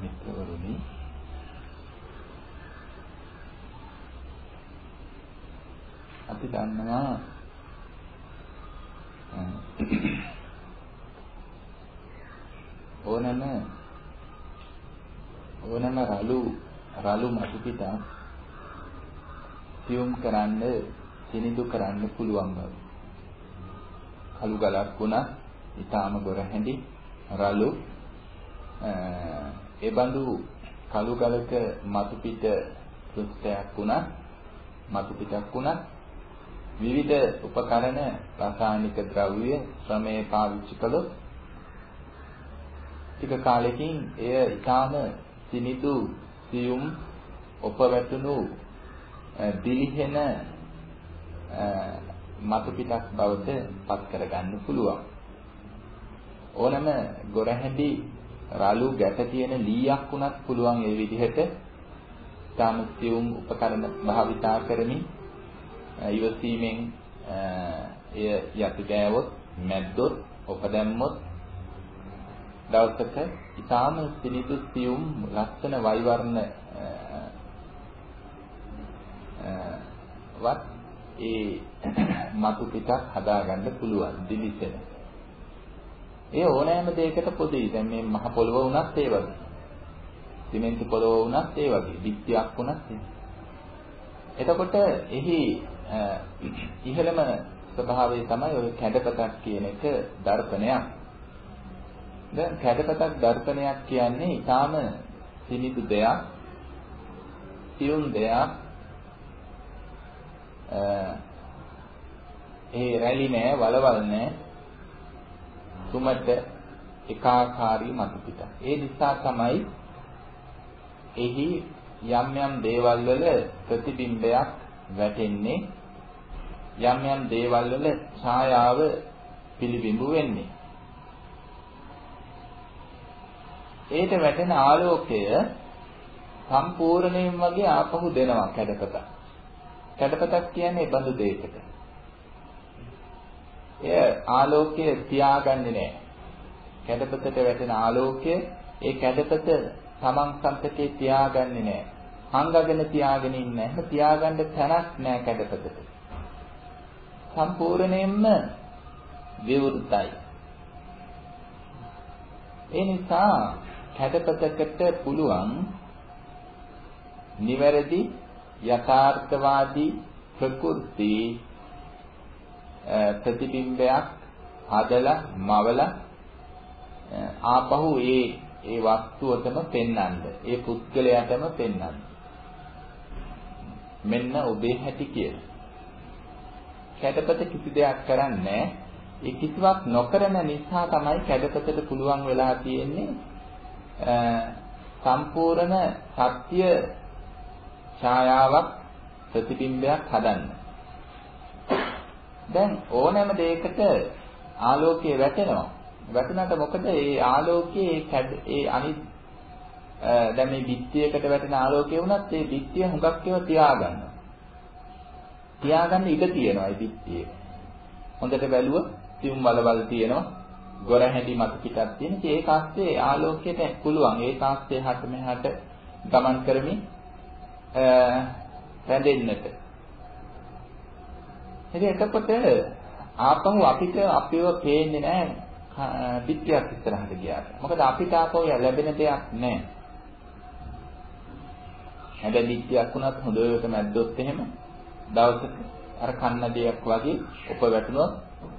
මිත්‍රවරුනි අපි දන්නවා ඕනම ඕනම රළු රළු මසු පිටක් සියුම් කරන්න සිනිදු කරන්න පුළුවන් බව. කළු ගලක් වුණත් ඊටාම ගොරහැඳි රළු ඒ බඳු කළු ගලක මතු පිට සුත්තයක් වුණත් මතු පිටක් වුණත් විවිධ උපකරණ රසායනික ද්‍රව්‍ය ශ්‍රමයේ පාවිච්චි කළොත් ටික කාලෙකින් එය ඊටාම සිනිදු සියුම් උපවැටුණු දිලිහෙන මතු පිටක් බවට පත් කරගන්න පුළුවන්. ඕනම ගොරහැඩි රළු ගැට තියෙන ලීයක් වුණත් පුළුවන් ඒ විදිහට ඊටාම සියුම් උපකරණ භාවිතා කරමින් ඉවසීමෙන් එය යටි ගෑවොත් මැද්දොත් ඔප දැම්මොත් දවසක ඊටාම සිනිදු සියුම් ලස්සන වයිවර්ණ වත් ඒ මතු පිටක් හදාගන්න පුළුවන් දිලිසෙන. ඒ ඕනෑම දෙයකට පොදුයි. දැන් මේ මහ පොළව වුණත් ඒ වගේ. සිමෙන්ති පොළව වුණත් ඒ වගේ. පිටියක් වුණත් එතකොට එහි ඉහළම ස්වභාවය තමයි ඔය කැඩපතක් කියන එක දර්පණයක්. දැන් කැඩපතක් දර්පණයක් කියන්නේ ඊටාම සිනිදු දෙයක්, සියුම් දෙයක්. ඒ රැලි නෑ, වලවල් නෑ. තුමට එකාකාරී මතු පිට. ඒ නිසා තමයි එහි යම් යම් දේවල් වල ප්‍රතිබිම්බයක් වැටෙන්නේ යම් යම් දේවල් වල ඡායාව පිළිබිඹු වෙන්නේ. ඒට වැටෙන ආලෝකය සම්පූර්ණයෙන් වගේ ආපහු දෙනවා කැඩපතක්. කැඩපතක් කියන්නේ බඳු දෙයකට. එය ආලෝකය තියාගන්නේ නැහැ. කැඩපතට වැටෙන ආලෝකය ඒ කැඩපත තමන් සම්පතේ තියාගන්නේ නැහැ. හංගගෙන තියාගෙන ඉන්නේ නැහැ. තියාගන්න තැනක් නැහැ කැඩපතට. සම්පූර්ණයෙන්ම විවෘතයි. ඒ නිසා කැඩපතකට පුළුවන් නිවැරදි යථාර්ථවාදී ප්‍රකෘති ප්‍රතිබිම්බයක් හදලා මවලා ආපහු ඒ ඒ වස්තුවටම පෙන්වන්න. ඒ පුද්ගලයාටම පෙන්වන්න. මෙන්න ඔබේ හැටි කියලා. කැඩපත කිසි දෙයක් කරන්නේ ඒ කිසිවක් නොකරන නිසා තමයි කැඩපතට පුළුවන් වෙලා තියෙන්නේ සම්පූර්ණ සත්‍ය ඡායාවක් ප්‍රතිබිම්බයක් හදන්න. දැන් ඕනෑම දෙයකට ආලෝකය වැටෙනවා. වැටුණාට මොකද ඒ ආලෝකයේ ඒ අනිත් දැන් මේ බිත්තියකට වැටෙන ආලෝකය වුණත් ඒ බිත්තිය හුඟක් ඒවා තියාගන්නවා. තියාගන්න ඉඩ තියෙනවා ඒ බිත්තියේ. හොඳට බැලුවොත් සියුම් වලවල් තියෙනවා. ගොර හැඳි මත පිටක් තියෙන. ඒක ආස්තේ ආලෝකයට පුළුවන්. ඒක ආස්තේ හට මෙහාට ගමන් කරමින් රැඳෙන්නට. ඉතින් එතකොට ආපහු අපිට අපිව පේන්නේ නැහැ පිටියක් ඉස්සරහට ගියාට. මොකද අපිට ආපහු ලැබෙන දෙයක් නැහැ. හැබැයි පිටියක් වුණත් හොඳට මැද්දොත් එහෙම දවසක අර කන්නඩියක් වගේ උප වැටුණොත්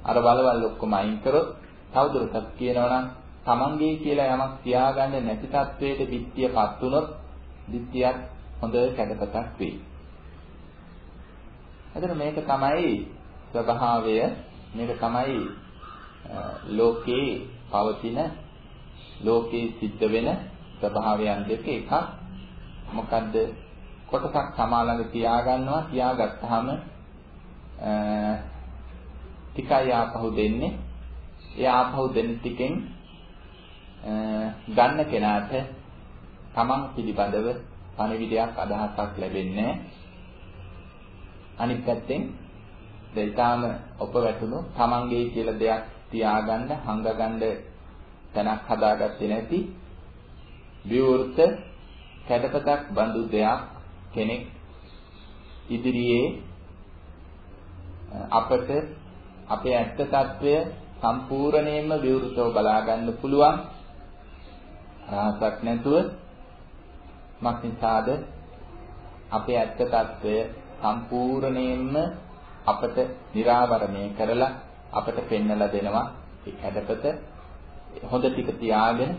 අර බලවල් ඔක්කොම අයින් කරොත් තවදුරටත් කියනවා නම් තමන්ගේ කියලා යමක් තියාගන්න නැති තත්වයට පිටියපත් වුණොත් පිටියක් හොඳ කැඩපතක් වෙයි. එතන මේක තමයි ස්වභාවය. මේක තමයි ලෝකේ පවතින ලෝකේ සිද්ධ වෙන ස්වභාවයන් දෙක එකක්. මොකද්ද? කොටසක් සමාලඟ තියාගන්නවා තියාගත්තාම ටිකයි ආපහු දෙන්නේ. ඒ ආපහු දෙන ටිකෙන් ගන්න කෙනාට තමන් පිළිබඳව පණිවිඩයක් අදහසක් ලැබෙන්නේ. අනිත් පැත්තෙන් දෙල්තාම ඔප වැටුණු තමන්ගේ කියලා දෙයක් තියාගන්න හංගගන්න තැනක් හදාගත්තේ නැති විවෘත කැඩපතක් බඳු දෙයක් කෙනෙක් ඉදිරියේ අපට අපේ ඇත්ත తත්වය සම්පූර්ණයෙන්ම විවෘතව බලා ගන්න පුළුවන් රහසක් නැතුව මක්නිසාද අපේ ඇත්ත తත්වය සම්පූර්ණයෙන්ම අපට निराවරණය කරලා අපට පෙන්වලා දෙනවා ඒ කැඩපත හොඳ ටික තියාගෙන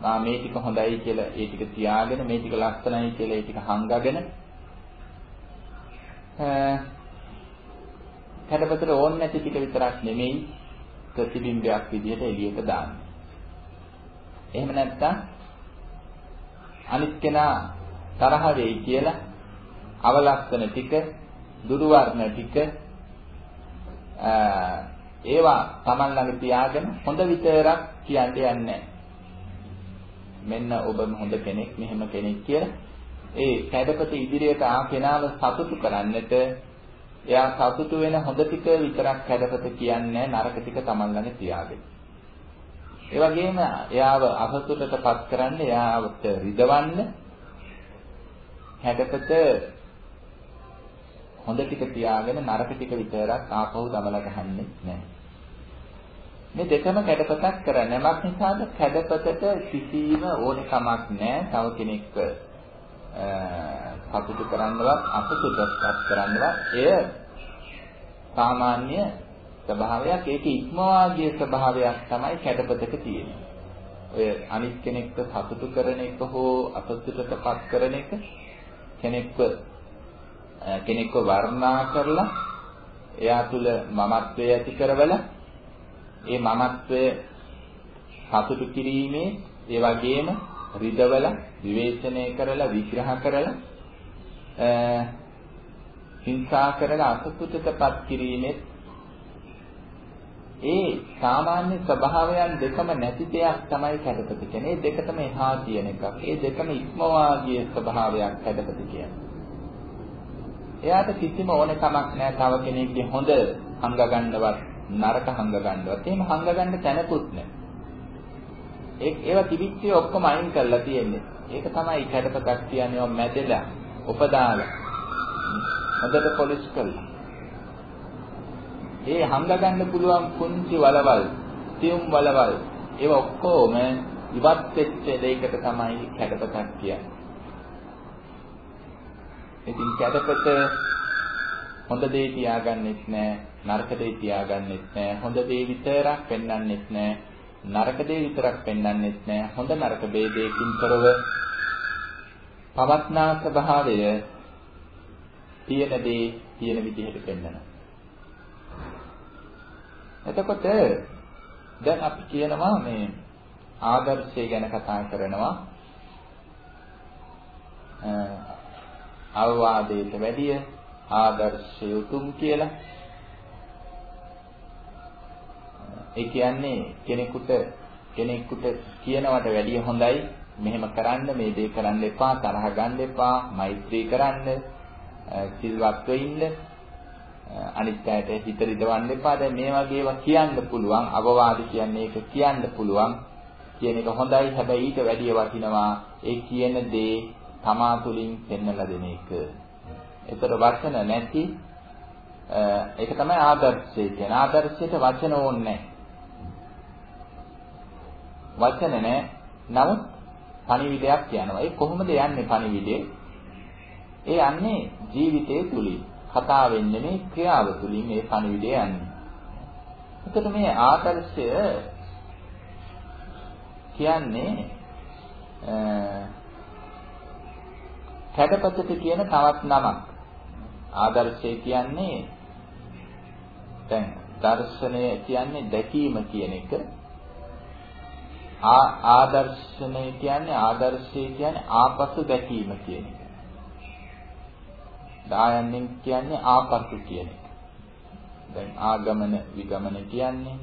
මා මේ ටික හොඳයි කියලා ඒ ටික තියාගෙන මේ ටික ලස්සනයි කියලා ඒ ටික හංගගෙන කැඩපතට ඕනේ නැති ටික විතරක් නෙමෙයි ප්‍රතිබිම්බයක් විදිහට එළියට දාන්නේ. එහෙම නැත්නම් අනිත් කෙනා තරහ වෙයි කියලා අවලස්සන ටික දුරු වර්ණ ටික ඒවා Taman ළඟ තියාගෙන හොඳ විතරක් කියන්න යන්නේ මෙන්න ඔබ හොඳ කෙනෙක් මෙහෙම කෙනෙක් කියලා ඒ කැඩපත ඉදිරියට ආ කෙනාව සතුටු කරන්නට එයා සතුටු වෙන හොඳ ටික විතරක් කැඩපත කියන්නේ නරක ටික Taman ළඟ තියාගෙන. ඒ වගේම එයාව අසතුටටපත් කරන්න එයාවට රිදවන්න කැඩපත හොඳ ටික තියාගෙන නරක ටික විතරක් ආපහු දමලා ගහන්නේ නැහැ. මේ දෙකම කැඩපතක් කරන්නේ නැමක් නිසාද කැඩපතට කිසිම ඕනෙකමක් නැහැ තව කෙනෙක්ව සතුටු කරන්නවත් අසතුටුපත් කරන්නවත් එය සාමාන්‍ය ස්වභාවයක් ඒකේ ඉක්මවා ගිය ස්වභාවයක් තමයි කැඩපතක තියෙන්නේ. ඔය අනිත් කෙනෙක්ව සතුටු කරන එක හෝ අසතුටටපත් කරන එක කෙනෙක්ව කෙනෙක්ව වර්ණනා කරලා එයා තුල මමත්වය ඇති කරවලා ඒ මමත්වය සතුටු කිරීමේ ඒ වගේම රිදවල විවේචනය කරලා විග්‍රහ කරලා හිංසා කරලා අසතුටටපත් කිරීමේ ඒ සාමාන්‍ය ස්වභාවයන් දෙකම නැති දෙයක් තමයි කැඩපත කියන්නේ. ඒ දෙකටම එහා තියෙන එකක්. ඒ දෙකම ඉක්මවා ගිය ස්වභාවයක් කැඩපත කියන්නේ. එයාට කිසිම ඕනකමක් නැහැ තව කෙනෙක්ගේ හොඳ හංග ගන්නවත් නරක හංග ගන්නවත්. එහෙම හංග ගන්න තැනකුත් නැහැ. ඒ ඒවා තිබිච්චේ ඔක්කොම අයින් කරලා තියෙන්නේ. ඒක තමයි කැඩපතක් කියන්නේ මැදලා උපදාලා හොඳට පොලිෂ් කරලා. ඒ හංග ගන්න පුළුවන් කුංචි වලවල්, තියුම් වලවල් ඒව ඔක්කොම ඉවත් වෙච්ච දෙයකට තමයි කැඩපතක් කියන්නේ. ඉතින් කැඩපත හොඳ දේ තියාගන්නෙත් නෑ, නරක දේ තියාගන්නෙත් නෑ, හොඳ දේ විතරක් පෙන්වන්නෙත් නෑ, නරක දේ විතරක් පෙන්වන්නෙත් නෑ, හොඳ නරක ભેදයකින් තොරව පවත්නා ස්වභාවය තියෙන දේ තියෙන විදිහට පෙන්වනවා. එතකොට දැන් අපි කියනවා මේ ආදර්ශය ගැන කතා කරනවා අවවාදයට වැඩිය ආදර්ශය උතුම් කියලා. ඒ කියන්නේ කෙනෙකුට කෙනෙකුට කියනවට වැඩිය හොඳයි. මෙහෙම කරන්න මේ දේ කරන්න එපා තරහ ගන්න එපා මෛත්‍රී කරන්න සිල්වත්ව ඉන්න අනිත් අයට හිත රිදවන්න එපා. දැන් මේ වගේ ඒවා කියන්න පුළුවන් අවවාද කියන්නේ ඒක කියන්න පුළුවන් කියන එක හොඳයි. හැබැයි ඊට වැඩිය වටිනවා ඒ කියන දේ තමා තුළින් පෙන්වලා දෙන එක. ඒතර වචන නැති ඒක තමයි ආදර්ශය කියන්නේ. ආදර්ශයට වචන ඕනේ වචන නැහැ. නමුත් පණිවිඩයක් යනවා. ඒ කොහොමද යන්නේ පණිවිඩේ? ඒ යන්නේ ජීවිතයේ තුලින්. කතාවෙන් නෙමෙයි ක්‍රියාව තුලින් මේ පණිවිඩය යන්නේ. එතකොට මේ ආදර්ශය කියන්නේ කැඩපතට කියන තවත් නමක්. ආදර්ශය කියන්නේ දැන් දර්ශනය කියන්නේ දැකීම කියන එක. ආදර්ශනය කියන්නේ ආදර්ශය කියන්නේ ආපසු දැකීම කියන එක. දායන්නෙන් කියන්නේ ආපසු කියන එක. දැන් ආගමන විගමන කියන්නේ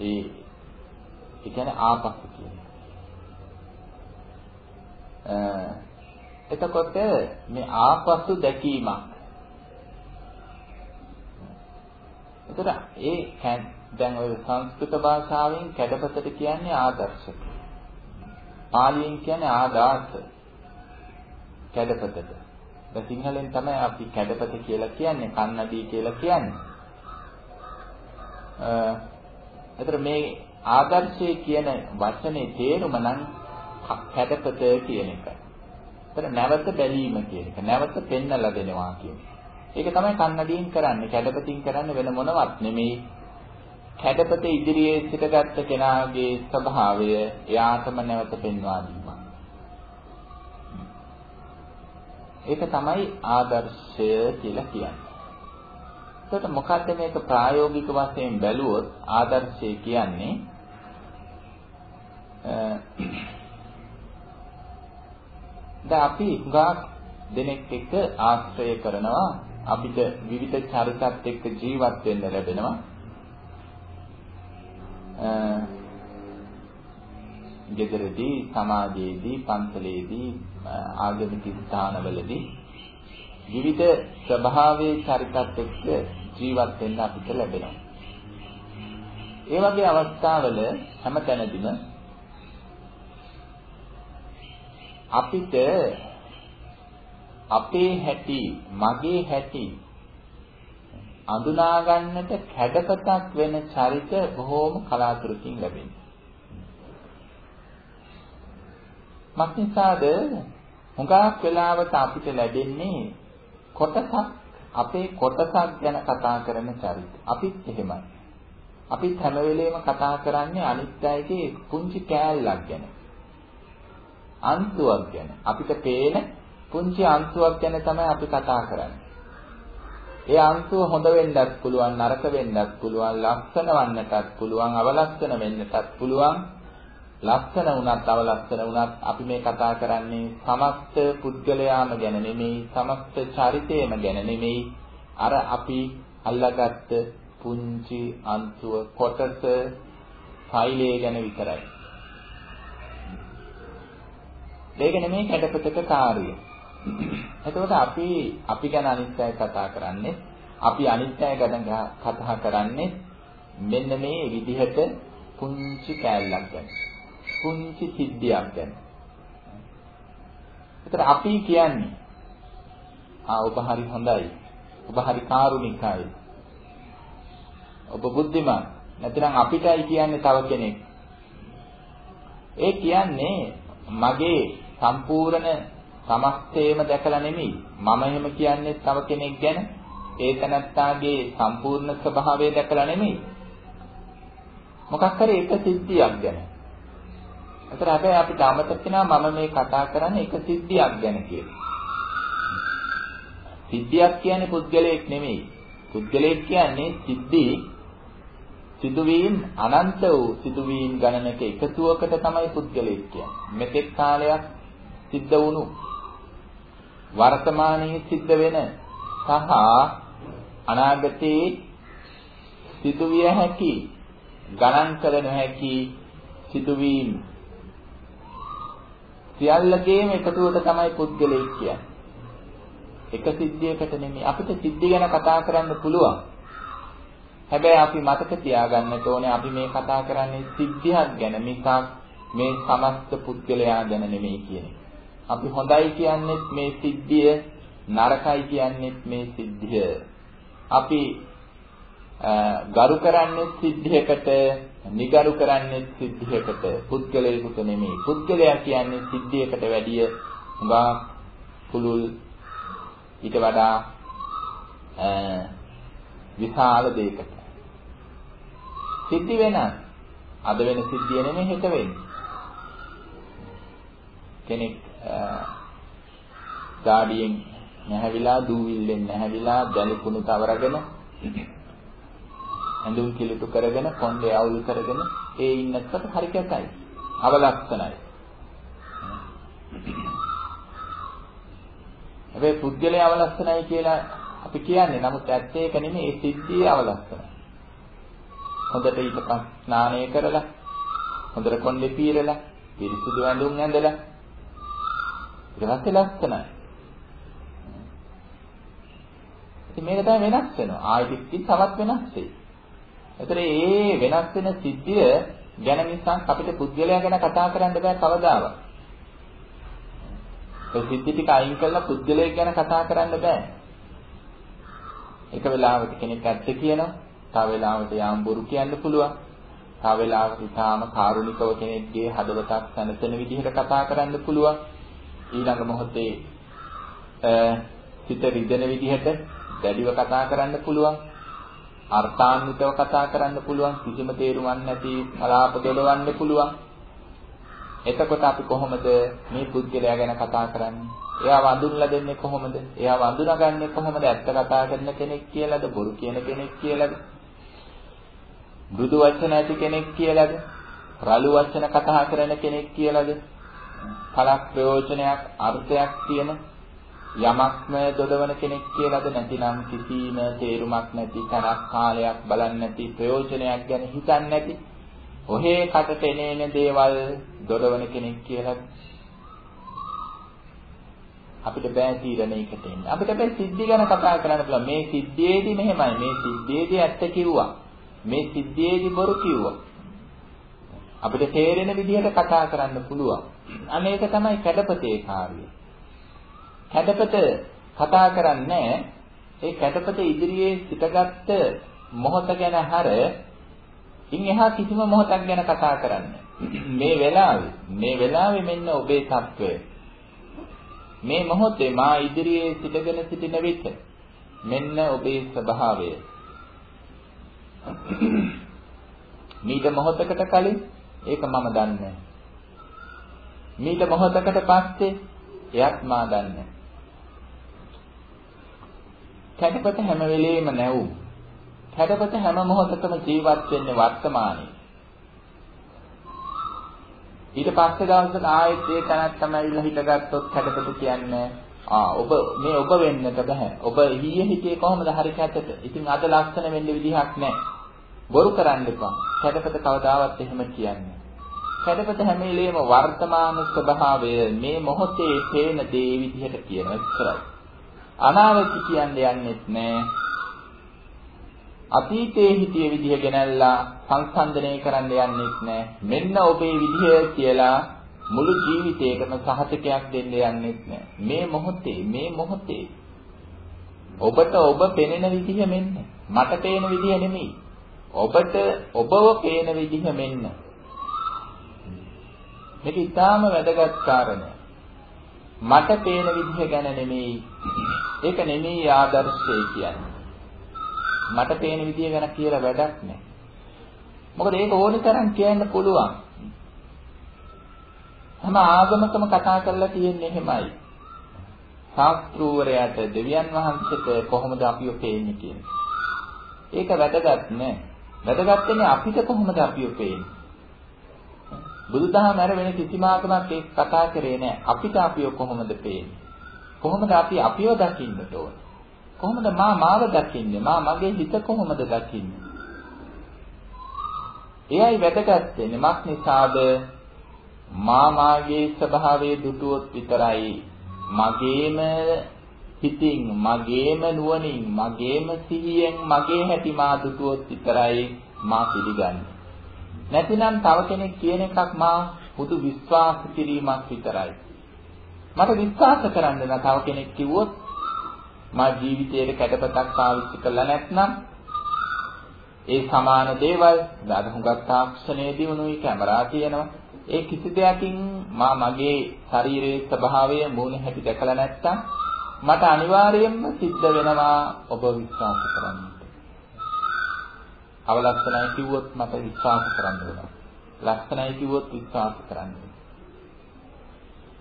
ඒ ඒ කියන්නේ ආපසු කියන එක. එතකොට මේ ආපසු දැකීමක්. එතකොට ඒ දැන් ඔය සංස්කෘත භාෂාවෙන් කැඩපතට කියන්නේ ආදර්ශක. පාලියෙන් කියන්නේ ආදාස. කැඩපතට. දැන් සිංහලෙන් තමයි අපි කැඩපත කියලා කියන්නේ, කන්නඩී කියලා කියන්නේ. අ මේ ආදර්ශය කියන වචනේ තේරුම නම් කැඩපත කියන එක. එතන නැවත බැලීම කියන එක. නැවත පෙන්නලා දෙනවා කියන එක. ඒක තමයි කන්නඩියෙන් කරන්නේ. කැඩපතින් කරන්නේ වෙන මොනවත් නෙමෙයි. කැඩපත ඉදිරියේ සිටගත් කෙනාගේ ස්වභාවය එයාටම නැවත පෙන්වා දීම. ඒක තමයි ආදර්ශය කියලා කියන්නේ. එතකොට මොකද්ද මේක ප්‍රායෝගික වශයෙන් බැලුවොත් ආදර්ශය කියන්නේ දැන් අපි හුඟක් දෙනෙක් එක්ක ආශ්‍රය කරනවා අපිට විවිධ චරිතත් එක්ක ජීවත් වෙන්න ලැබෙනවා ගෙදරදී සමාජයේදී පන්සලේදී ආගමික ස්ථානවලදී විවිධ ස්වභාවයේ චරිතත් එක්ක ජීවත් වෙන්න අපිට ලැබෙනවා. ඒ වගේ අවස්ථාවල හැමතැනදීම අපිට අපේ හැටි, මගේ හැටි අඳුනා ගන්නට කැඩපතක් වෙන චරිත බොහෝම කලාතුරකින් ලැබෙනවා. මක්නිසාද හුඟක් වෙලාවට අපිට ලැබෙන්නේ කොටසක් අපේ කොටසක් ගැන කතා කරන චරිත. අපිත් එහෙමයි. අපිත් හැම වෙලේම කතා කරන්නේ අනිත් අයගේ පුංචි කෑල්ලක් ගැන. අන්තුවක් ගැන. අපිට පේන පුංචි අන්තුවක් ගැන තමයි අපි කතා කරන්නේ. ඒ අංශුව හොඳ වෙන්නත් පුළුවන් නරක වෙන්නත් පුළුවන් ලක්ෂණ වන්නටත් පුළුවන් අවලක්ෂණ වෙන්නටත් පුළුවන් ලක්ෂණ වුණත් අවලක්ෂණ වුණත් අපි මේ කතා කරන්නේ සමස්ත පුද්ගලයාම ගැන නෙමෙයි සමස්ත චරිතයම ගැන නෙමෙයි අර අපි අල්ලාගත්ත පුංචි අංශුව කොටස ෆයිලේ ගැන විතරයි. ඒක නෙමෙයි කැඩපතක කාර්යය. එතකොට අපි අපි ගැන අනිත් අය කතා කරන්නේ අපි අනිත් අය ගැන කතා කරන්නේ මෙන්න මේ විදිහට පුංචි කෑල්ලක් ගැන. පුංචි සිද්ධියක් ගැන. එතකොට අපි කියන්නේ ආ ඔබ හරි හොඳයි. ඔබ හරි කාරුණිකයි. ඔබ බුද්ධිමත්. නැත්නම් අපිටයි කියන්නේ තව කෙනෙක්. ඒ කියන්නේ මගේ සම්පූර්ණ සමස්තේම දැකලා නෙමෙයි මම එහෙම කියන්නේ තව කෙනෙක් ගැන ඒ තනත්තාගේ සම්පූර්ණ ස්වභාවය දැකලා නෙමෙයි මොකක් හරි එක සිද්ධියක් ගැන. ඒතර හැබැයි අපිට අමතක වෙනවා මම මේ කතා කරන්නේ එක සිද්ධියක් ගැන කියලා. සිද්ධියක් කියන්නේ පුද්ගලයෙක් නෙමෙයි. පුද්ගලයෙක් කියන්නේ සිද්ධි සිදුවීම් අනන්ත වූ සිදුවීම් ගණනක එකතුවකට තමයි පුද්ගලයෙක් කියන්නේ. මෙතෙක් කාලයක් සිද්ධ වුණු වර්තමානයේ සිද්ධ වෙන සහ අනාගතයේ සිදුවිය හැකි ගණන් කළ නොහැකි සිදුවීම් සියල්ලකේම එකතුවට තමයි පුද්ගලයෙක් කියන්නේ. එක සිද්ධියකට නෙමෙයි අපිට සිද්ධි ගැන කතා කරන්න පුළුවන්. හැබැයි අපි මතක තියාගන්නට ඕනේ අපි මේ කතා කරන්නේ සිද්ධියක් ගැන මිසක් මේ සමස්ත පුද්ගලයා ගැන නෙමෙයි කියන්නේ. අපි හොඳයි කියන්නේත් මේ සිද්ධිය නරකයි කියන්නේත් මේ සිද්ධිය. අපි ගරු කරන්නේ සිද්ධියකට නිගරු කරන්නේ සිද්ධියකට. පුද්ගලයෙකුට නෙමෙයි. පුද්ගලයා කියන්නේ සිද්ධියකට වැඩිය හුඟා පුළුල් ඊට වඩා විශාල දෙයකට. සිද්ධි වෙන අද වෙන සිද්ධිය නෙමෙයි හෙට වෙන්නේ. කෙනෙක් දාඩියෙන් නැහැවිලා දූවිල්ලෙන් නැහැවිලා දැලුකුණු තවරගෙන ඇඳුම් කිලුටු කරගෙන කොණ්ඩේ අවුල් කරගෙන ඒ ඉන්නකොට හරි කැතයි. අවලක්ෂණයි හැබැයි පුද්ගලයා අවලක්ෂණයි කියලා අපි කියන්නේ. නමුත් ඇත්ත ඒක නෙමෙයි ඒ සිද්ධියේ අවලක්ෂණ හොඳට ඊට පස්සේ ස්නානය කරලා හොඳට කොණ්ඩේ පීරලා පිරිසුදු ඇඳුම් ඇඳලා ඊට පස්සේ ලස්සනයි. ඉතින් මේක තමයි වෙනස් වෙනවා. ආයෙත් තවත් වෙනස් වෙයි. ඒතර ඒ වෙනස් වෙන සිද්ධිය ගැන මිසක් අපිට පුද්ගලයා ගැන කතා කරන්න බෑ කවදාවත්. ඒ සිද්ධි ටික අයින් කරලා පුද්ගලයෙක් ගැන කතා කරන්න බෑ. එක වෙලාවකට කෙනෙක් ඇත්ත කියනවා, තව වෙලාවකට යාම් බොරු කියන්න පුළුවන්. තව වෙලාවකට ඊටාම කාරුණිකව කෙනෙක්ගේ හදවතක් සැනසෙන විදිහට කතා කරන්න පුළුවන්. ඊළඟ මොහොතේ සිත රිදෙන විදිහට දැඩිව කතා කරන්න පුළුවන්. අර්ථාන්විතව කතා කරන්න පුළුවන්. කිසිම තේරුමක් නැති කලාප දොඩවන්න පුළුවන්. එතකොට අපි කොහොමද මේ පුද්ගලයා ගැන කතා කරන්නේ? එයාව අඳුන්ලා දෙන්නේ කොහොමද? එයාව අඳුනගන්නේ කොහොමද? ඇත්ත කතා කරන කෙනෙක් කියලාද? බොරු කියන කෙනෙක් කියලාද? මෘදු වචන ඇති කෙනෙක් කියලාද? රළු වචන කතා කරන කෙනෙක් කියලාද? පළක් ප්‍රයෝජනයක් අර්ථයක් තියෙන යමක්ම දොඩවන කෙනෙක් කියලාද නැතිනම් කිසිම තේරුමක් නැති තරක් කාලයක් බලන්නේ නැති ප්‍රයෝජනයක් ගැන හිතන්නේ නැති ඔහේ කටට එනේන දේවල් දොඩවන කෙනෙක් කියලා අපිට බෑ තීරණයකට එන්න. අපිට බෑ සිද්ධි ගැන කතා කරන්න පුළුවන්. මේ සිද්ධියේදී මෙහෙමයි. මේ සිද්ධියේදී ඇත්ත කිව්වා. මේ සිද්ධියේදී බොරු කිව්වා. අපිට තේරෙන විදිහට කතා කරන්න පුළුවන්. අනේක තමයි කැඩපතේ කාර්යය. කැඩපත කතා කරන්නේ ඒ කැඩපත ඉදිරියේ සිටගත්ත මොහොත ගැන හර ඉන් එහා කිසිම මොහොතක් ගැන කතා කරන්නේ මේ වෙලාවේ මේ වෙලාවේ මෙන්න ඔබේ తত্ত্বය මේ මොහොතේ මා ඉදිරියේ සිටගෙන සිටින විට මෙන්න ඔබේ ස්වභාවය මීට මොහොතකට කලින් ඒක මම දන්නේ මීට මොහොතකට පස්සේ එයත් මා දන්නේ කැඩපත හැම වෙලෙම නැවුම් කැඩපත හැම මොහොතකම ජීවත් වෙන්නේ වර්තමානයේ ඊට පස්සේ දවසක ආයෙත් ඒ තැනක් තමයි ඉල්ල හිටගත්තොත් කැඩපත කියන්නේ ආ ඔබ මේ ඔබ වෙන්නට බෑ. ඔබ ඊයේ හිටියේ කොහොමද හරි කැටට. ඉතින් අද ලක්ෂණ වෙන්න විදිහක් නැහැ. බොරු කරන්න එපා. කැඩපත කවදාවත් එහෙම කියන්නේ. කැඩපත හැම වෙලේම වර්තමාන ස්වභාවය මේ මොහොතේ පේන දේ විදිහට කියන ඉස්සරයි. අනාගත කියන්නේ යන්නේත් නැහැ. අතීතයේ හිටිය විදිහ ගෙනල්ලා සංසන්දනය කරන්න යන්නෙත් නෑ. මෙන්න ඔබේ විදිහ කියලා මුළු ජීවිතේකම සහතිකයක් දෙන්න යන්නෙත් නෑ. මේ මොහොතේ මේ මොහොතේ ඔබට ඔබ පෙනෙන විදිහ මෙන්න. මට පේන විදිහ නෙමෙයි. ඔබට ඔබව පේන විදිහ මෙන්න. මේක ඊටාම වැදගත් කාරණයක්. මට පේන විදිහ ගැන නෙමෙයි. ඒක නෙමෙයි ආදර්ශය කියන්නේ. මට පේන විදිය ගැන කියලා වැඩක් නැහැ. මොකද ඒක ඕනි තරම් කියන්න පුළුවන්. හැම ආගමකම කතා කරලා තියෙන්නේ එහෙමයි. ශාස්ත්‍රූවරයාට දෙවියන් වහන්සේට කොහොමද අපිව පේන්නේ කියන්නේ. ඒක වැදගත් නෑ. වැදගත් වෙන්නේ අපිට කොහොමද අපිව පේන්නේ. බුදුදහම අර වෙන කිසිම ආගමක් ඒක කතා කරේ නෑ. අපිට අපිව කොහොමද පේන්නේ? කොහොමද අපි අපිව දකින්නට ඕනේ? කොහොමද මා මාව දකින්නේ? මා මගේ හිත කොහොමද දකින්නේ? එයයි වැදගත් වෙන්නේ මක් නිසාද? මා මාගේ ස්වභාවය දුටුවොත් විතරයි මගේම හිතින් මගේම නුවණින් මගේම සිහියෙන් මගේ හැටි මා දුටුවොත් විතරයි මා පිළිගන්නේ. නැතිනම් තව කෙනෙක් කියන එකක් මා පුදු විශ්වාස කිරීමක් විතරයි. මට විශ්වාස කරන්න නම් තව කෙනෙක් කිව්වොත් මා ජීවිතයේ කැඩපතක් පාවිච්චි කළා නැත්නම් ඒ සමාන දේවල් අද හුඟක් තාක්ෂණයේ දිනුනුයි කැමරා තියෙනවා ඒ කිසි දෙයකින් මා මගේ ශරීරයේ ස්වභාවය මූණ හැටි දැකලා නැත්නම් මට අනිවාර්යයෙන්ම සිද්ධ වෙනවා ඔබ විශ්වාස කරන්න. අවලක්ෂණයි කිව්වොත් මට විශ්වාස කරන්න වෙනවා. ලක්ෂණයි කිව්වොත් විශ්වාස කරන්න.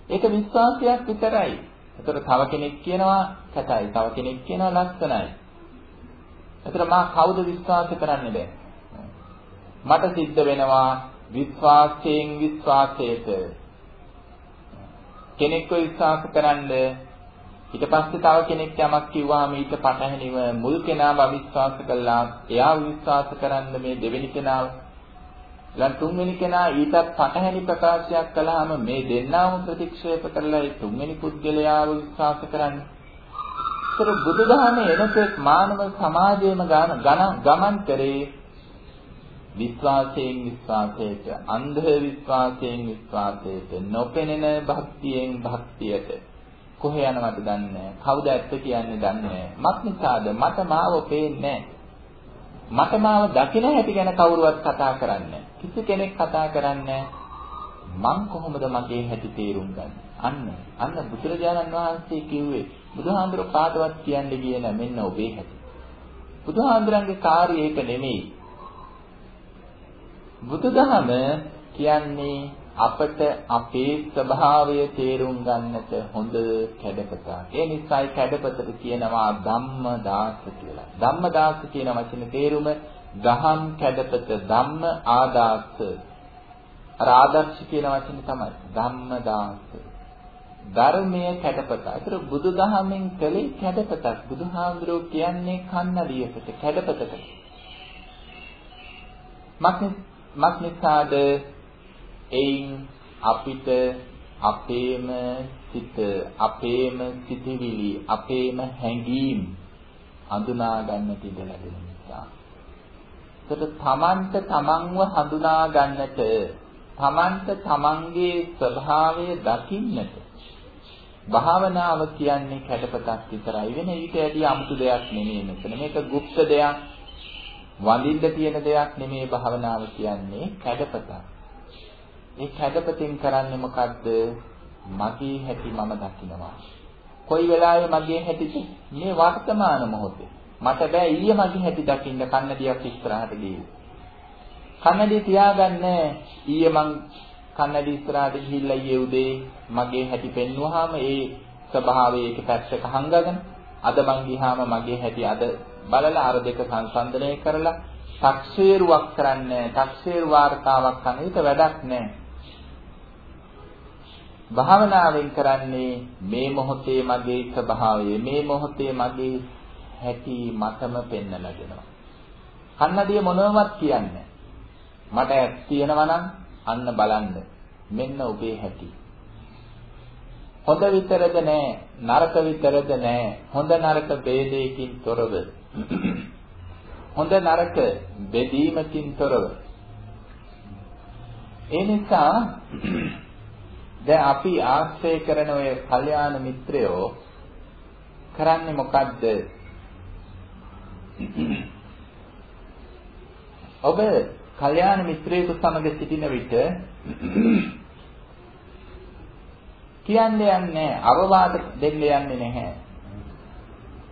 ඒක විශ්වාසයක් විතරයි. එතකොට තව කෙනෙක් කියනවා කැතයි, තව කෙනෙක් කියනවා ලස්සනයි. එතකොට මා කවුද විශ්වාස කරන්නේ බෑ. මට සිද්ධ වෙනවා විශ්වාසයෙන් විශ්වාසයට. කෙනෙක්ව විශ්වාස කරන්න ඊට පස්සේ තව කෙනෙක් යමක් කිව්වහම ඊට පටහැනිව මුල් කෙනාව අවිශ්වාස කළා. එයා විශ්වාස කරන්න මේ දෙවෙනි කෙනාව. ඊළඟ තුන්වෙනි කෙනා ඊටත් පටහැනි ප්‍රකාශයක් කළාම මේ දෙන්නාම ප්‍රතික්ෂේප කරලා ඒ තුන්වෙනි පුද්ගලයාව විශ්වාස කරන්නේ. ඒතර බුදුදහමේ එනතෙක් මානව සමාජයේම ගමන් කරේ විශ්වාසයෙන් විශ්වාසයට, අන්ධ විශ්වාසයෙන් විශ්වාසයට, නොපෙනෙන භක්තියෙන් භක්තියට. කොහේ යනවද දන්නේ කවුද ඇත්ත කියන්නේ දන්නේ මත් නිසාද? මට මාව පේන්නේ මට මාව දකින හැටි ගැන කවුරුවත් කතා කරන්නේ කිසි කෙනෙක් කතා කරන්නේ මං කොහොමද මගේ හැටි තේරුම් ගන්නේ? අන්න. අන්න බුදුරජාණන් වහන්සේ කිව්වේ බුදුහාඳුර කාටවත් කියන්න ගියේ නැ මෙන්න ඔබේ හැටි. බුදුහාඳුරන්ගේ කාර්යය ඒක නෙමෙයි. බුදුදහම කියන්නේ අපට අපේ ස්වභාවය තේරුම් ගන්නට හොඳ කැඩපතක්. ඒ නිසායි කැඩපතට කියනවා ධම්මදාස කියලා. ධම්මදාස කියන වචනේ තේරුම දහම් කැඩපත ධම්ම ආදාස. අර ආදර්ශ කියන වචනේ තමයි ධම්මදාස. ධර්මයේ කැඩපත. ඒතර බුදුදහමෙන් කලේ කැඩපතක්. බුදුහාමුදුරුවෝ කියන්නේ කන්නඩියකට කැඩපතකට. මක්නිසාද එයින් අපිට අපේම සිත, අපේම සිතිවිලි, අපේම හැඟීම් හඳුනා ගන්නට ඉඩ ලැබෙන නිසා. ඒතර තමන්ට තමන්ව හඳුනා ගන්නට, තමන්ට තමන්ගේ ස්වභාවය දකින්නට භාවනාව කියන්නේ කැඩපතක් විතරයි වෙන ඊට ඇදී 아무තු දෙයක් නෙමෙයි මෙතන. මේක গুপ্ত දෙයක්. වඳින්න තියෙන දෙයක් නෙමෙයි භාවනාව කියන්නේ කැඩපතක්. මේ කැඩපතින් කරන්නේ මොකද්ද? මගේ හැටි මම දකිනවා. කොයි වෙලාවෙ මගේ හැටිද? මේ වර්තමාන මොහොතේ. මට බෑ ඊයේ මගේ හැටි දකින්න කන්නඩියක් ඉස්සරහට ගියේ. කන්නඩිය තියාගන්න ඊයේ මං කන්නඩි ඉස්සරහට ගිහිල්ලා ඊයේ උදේ මගේ හැටි පෙන්වුවාම ඒ ස්වභාවය ඒක පැත්තක හංගගෙන අද මං ගියාම මගේ හැටි අද බලලා අර දෙක සංසන්දනය කරලා තක්සේරුවක් කරන්නේ තක්සේරු වාර්තාවක් කරන එක වැඩක් නැහැ භාවනාවෙන් කරන්නේ මේ මොහොතේ මගේ ස්වභාවය මේ මොහොතේ මගේ හැටි මතම පෙන්වලා දෙනවා. කන්නඩිය මොනවවත් කියන්නේ මට ඇස් තියෙනවා නම් අන්න බලන්න. මෙන්න ඔබේ හැටි. හොඳ විතරද නෑ නරක විතරද නෑ හොඳ නරක ભેදයකින් තොරව හොඳ නරක බෙදීමකින් තොරව ඒ නිසා දැන් අපි ආශ්‍රය කරන ඔය කල්යාණ මිත්‍රයෝ කරන්නේ මොකද්ද? ඔබ කල්යාණ මිත්‍රයෙකු සමග සිටින විට කියන්නේ යන්නේ අවවාද දෙන්න යන්නේ නැහැ.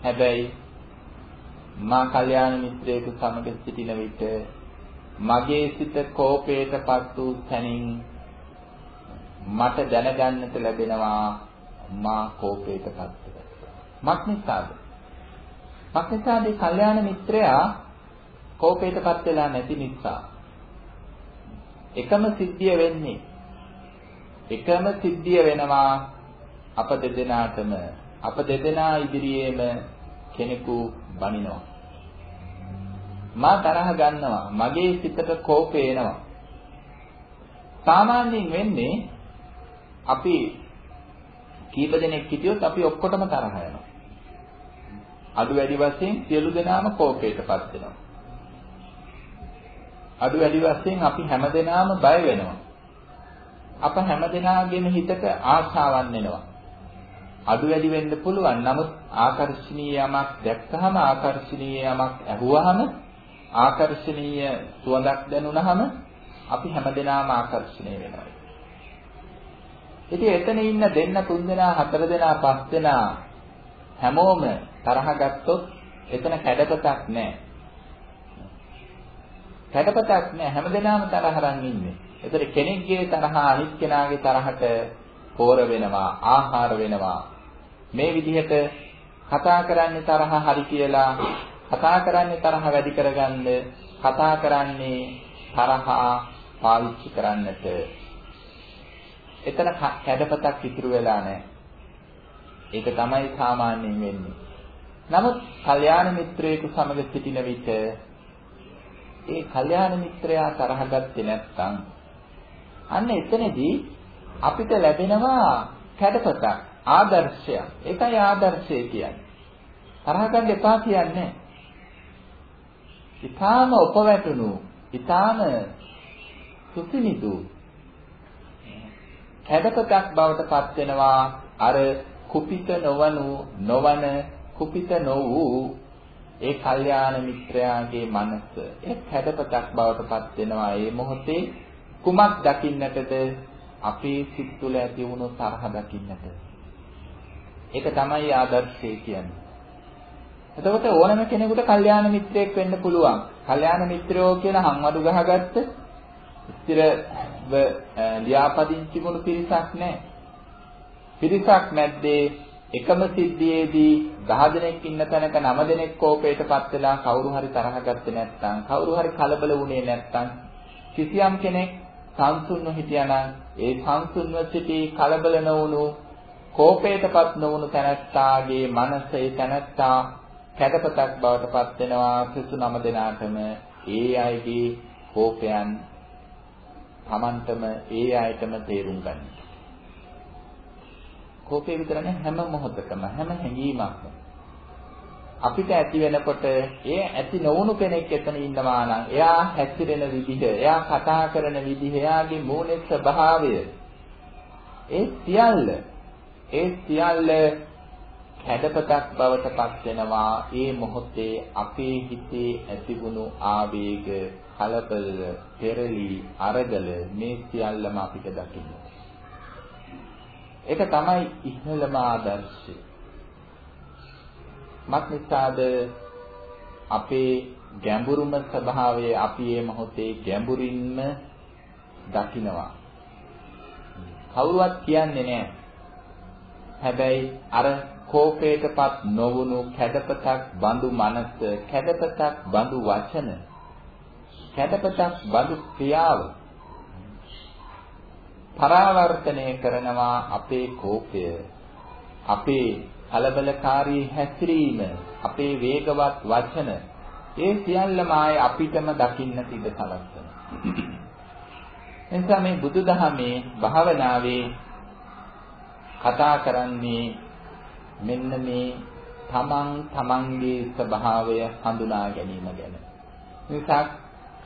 හැබැයි මා කල්යාණ මිත්‍රයෙකු සමග සිටින විට මගේ සිත කෝපයටපත් වූ තැනින් මට දැනගන්නට ලැබෙනවා මා කෝපයටපත් වෙනවා. මක්නිසාද? මක්නිසාද කල්යාණ මිත්‍රයා කෝපයටපත් වෙලා නැති නිසා. එකම සිද්ධිය වෙන්නේ එකම සිද්ධිය වෙනවා අප දෙදෙනාටම අප දෙදෙනා ඉදිරියේම කෙනෙකු බනිනවා මා තරහ ගන්නවා මගේ සිතට කෝපය එනවා සාමාන්‍යයෙන් වෙන්නේ අපි කීප දෙනෙක් හිටියොත් අපි ඔක්කොටම තරහ යනවා. අඩු වැඩි වශයෙන් සියලු දෙනාම කෝපයටපත් වෙනවා. අඩු වැඩි වශයෙන් අපි හැමදෙනාම බය වෙනවා. අප හැමදෙනාගේම හිතට ආශාවන් එනවා. අඩු වැඩි වෙන්න පුළුවන්. නමුත් ආකර්ශනීය යමක් දැක්කහම ආකර්ශනීය යමක් ඇහුවහම ආකර්ශනීය සුවඳක් දැනුණහම අපි හැමදෙනාම ආකර්ෂණය වෙනවා. ඉතින් එතන ඉන්න දෙන්න තුන් දෙනා හතර දෙනා පස් දෙනා හැමෝම තරහ ගත්තොත් එතන කැඩපතක් නැහැ. කැඩපතක් නැහැ හැමදෙනාම තරහරන් ඉන්නේ. ඒතර කෙනෙක්ගේ තරහ අනිත් කෙනාගේ තරහට පෝර වෙනවා, ආහාර වෙනවා. මේ විදිහට කතා කරන්නේ තරහ හරි කියලා, කතා කරන්නේ තරහ වැඩි කරගන්න, කතා කරන්නේ තරහා පාවිච්චි කරන්නට එතන කැඩපතක් ඉතුරු වෙලා නැහැ. ඒක තමයි සාමාන්‍යයෙන් වෙන්නේ. නමුත් කල්යාණ මිත්‍රයෙකු සමග සිටින විට ඒ කල්යාණ මිත්‍රයා තරහ ගත්තේ නැත්නම් අන්න එතනදී අපිට ලැබෙනවා කැඩපතක් ආදර්ශයක්. ඒකයි ආදර්ශය කියන්නේ. තරහ ගන්න එපා කියන්නේ. ඊටාම උපවැටුණු ඊටාම සුසිනිදු හැඩපතක් බවට පත් වෙනවා. අර කුපිත නොවනු නොවන කුපිත නොවූ ඒ කල්යාණ මිත්‍රයාගේ මනස. ඒ හැඩපතක් බවට පත් වෙනවා. ඒ මොහොතේ කුමක් දකින්නටද? අපේ සිත් තුළ ඇති වුණු තරහ දකින්නට ඒක තමයි ආදර්ශය කියන්නේ. එතකොට ඕනම කෙනෙකුට කල්යාණ මිත්‍රයෙක් වෙන්න පුළුවන්. කල්යාණ මිත්‍රයෝ කියලා හම්වඩු ගහගත්ත ස්ථිරව ලියාපදිංචි වුණු පිරිසක් නැහැ. පිරිසක් නැද්දේ එකම සිද්ධියේදී 10 දෙනෙක් ඉන්න තැනක 9 දෙනෙක් කෝපයටපත් වෙලා කවුරු හරි තරහ ගත්තේ නැත්නම් කවුරු හරි කලබල වුණේ නැත්නම් කිසියම් කෙනෙක් සංසුන්ව හිටියානම් ඒ සංසුන්ව සිටි කලබල නොවුණු කෝපයටපත් නොවුණු තැනැත්තාගේ මනස ඒ තැනැත්තා කැඩපතක් බවට පත් වෙනවා සිසු නම දෙනාටම ඒ අයගේ කෝපයන් Tamanටම ඒ අයටම තේරුම් ගන්න. කෝපේ විතරනේ හැම මොහොතකම හැම හැඟීමක්ම. අපිට ඇති වෙනකොට ඒ ඇති නොවුණු කෙනෙක් එතන ඉන්නවා නම් එයා හැසිරෙන විදිහ, එයා කතා කරන විදිහ, එයාගේ මූණේ ස්වභාවය. ඒ සියල්ල ඒ සියල්ල කැඩපතක් බවට පත් වෙනවා. ඒ මොහොතේ අපේ හිතේ ඇතිවුණු ආවේග කලබල පෙරලි අරගල මේ සියල්ලම අපිට දකින්න. ඒක තමයි ඉහළම ආදර්ශය. මක්නිසාද අපේ ගැඹුරුම ස්වභාවය අපි මේ මොහොතේ ගැඹුරින්ම දකිනවා. කවුරුවත් කියන්නේ නැහැ. හැබැයි අර කෝපයටපත් නොවුණු කැඩපතක් බඳු මනස කැඩපතක් බඳු වචන කැඩපතක් බඳු ක්‍රියාව. පරාවර්තනය කරනවා අපේ කෝපය අපේ කලබලකාරී හැසිරීම අපේ වේගවත් වචන. ඒ සියල්ලම ආයේ අපිටම දකින්න තිබ සලස්සන එනිසා මේ බුදුදහමේ භාවනාවේ කතා කරන්නේ මෙන්න මේ තමන් තමන්ගේ ස්වභාවය හඳුනා ගැනීම ගැන. නිසා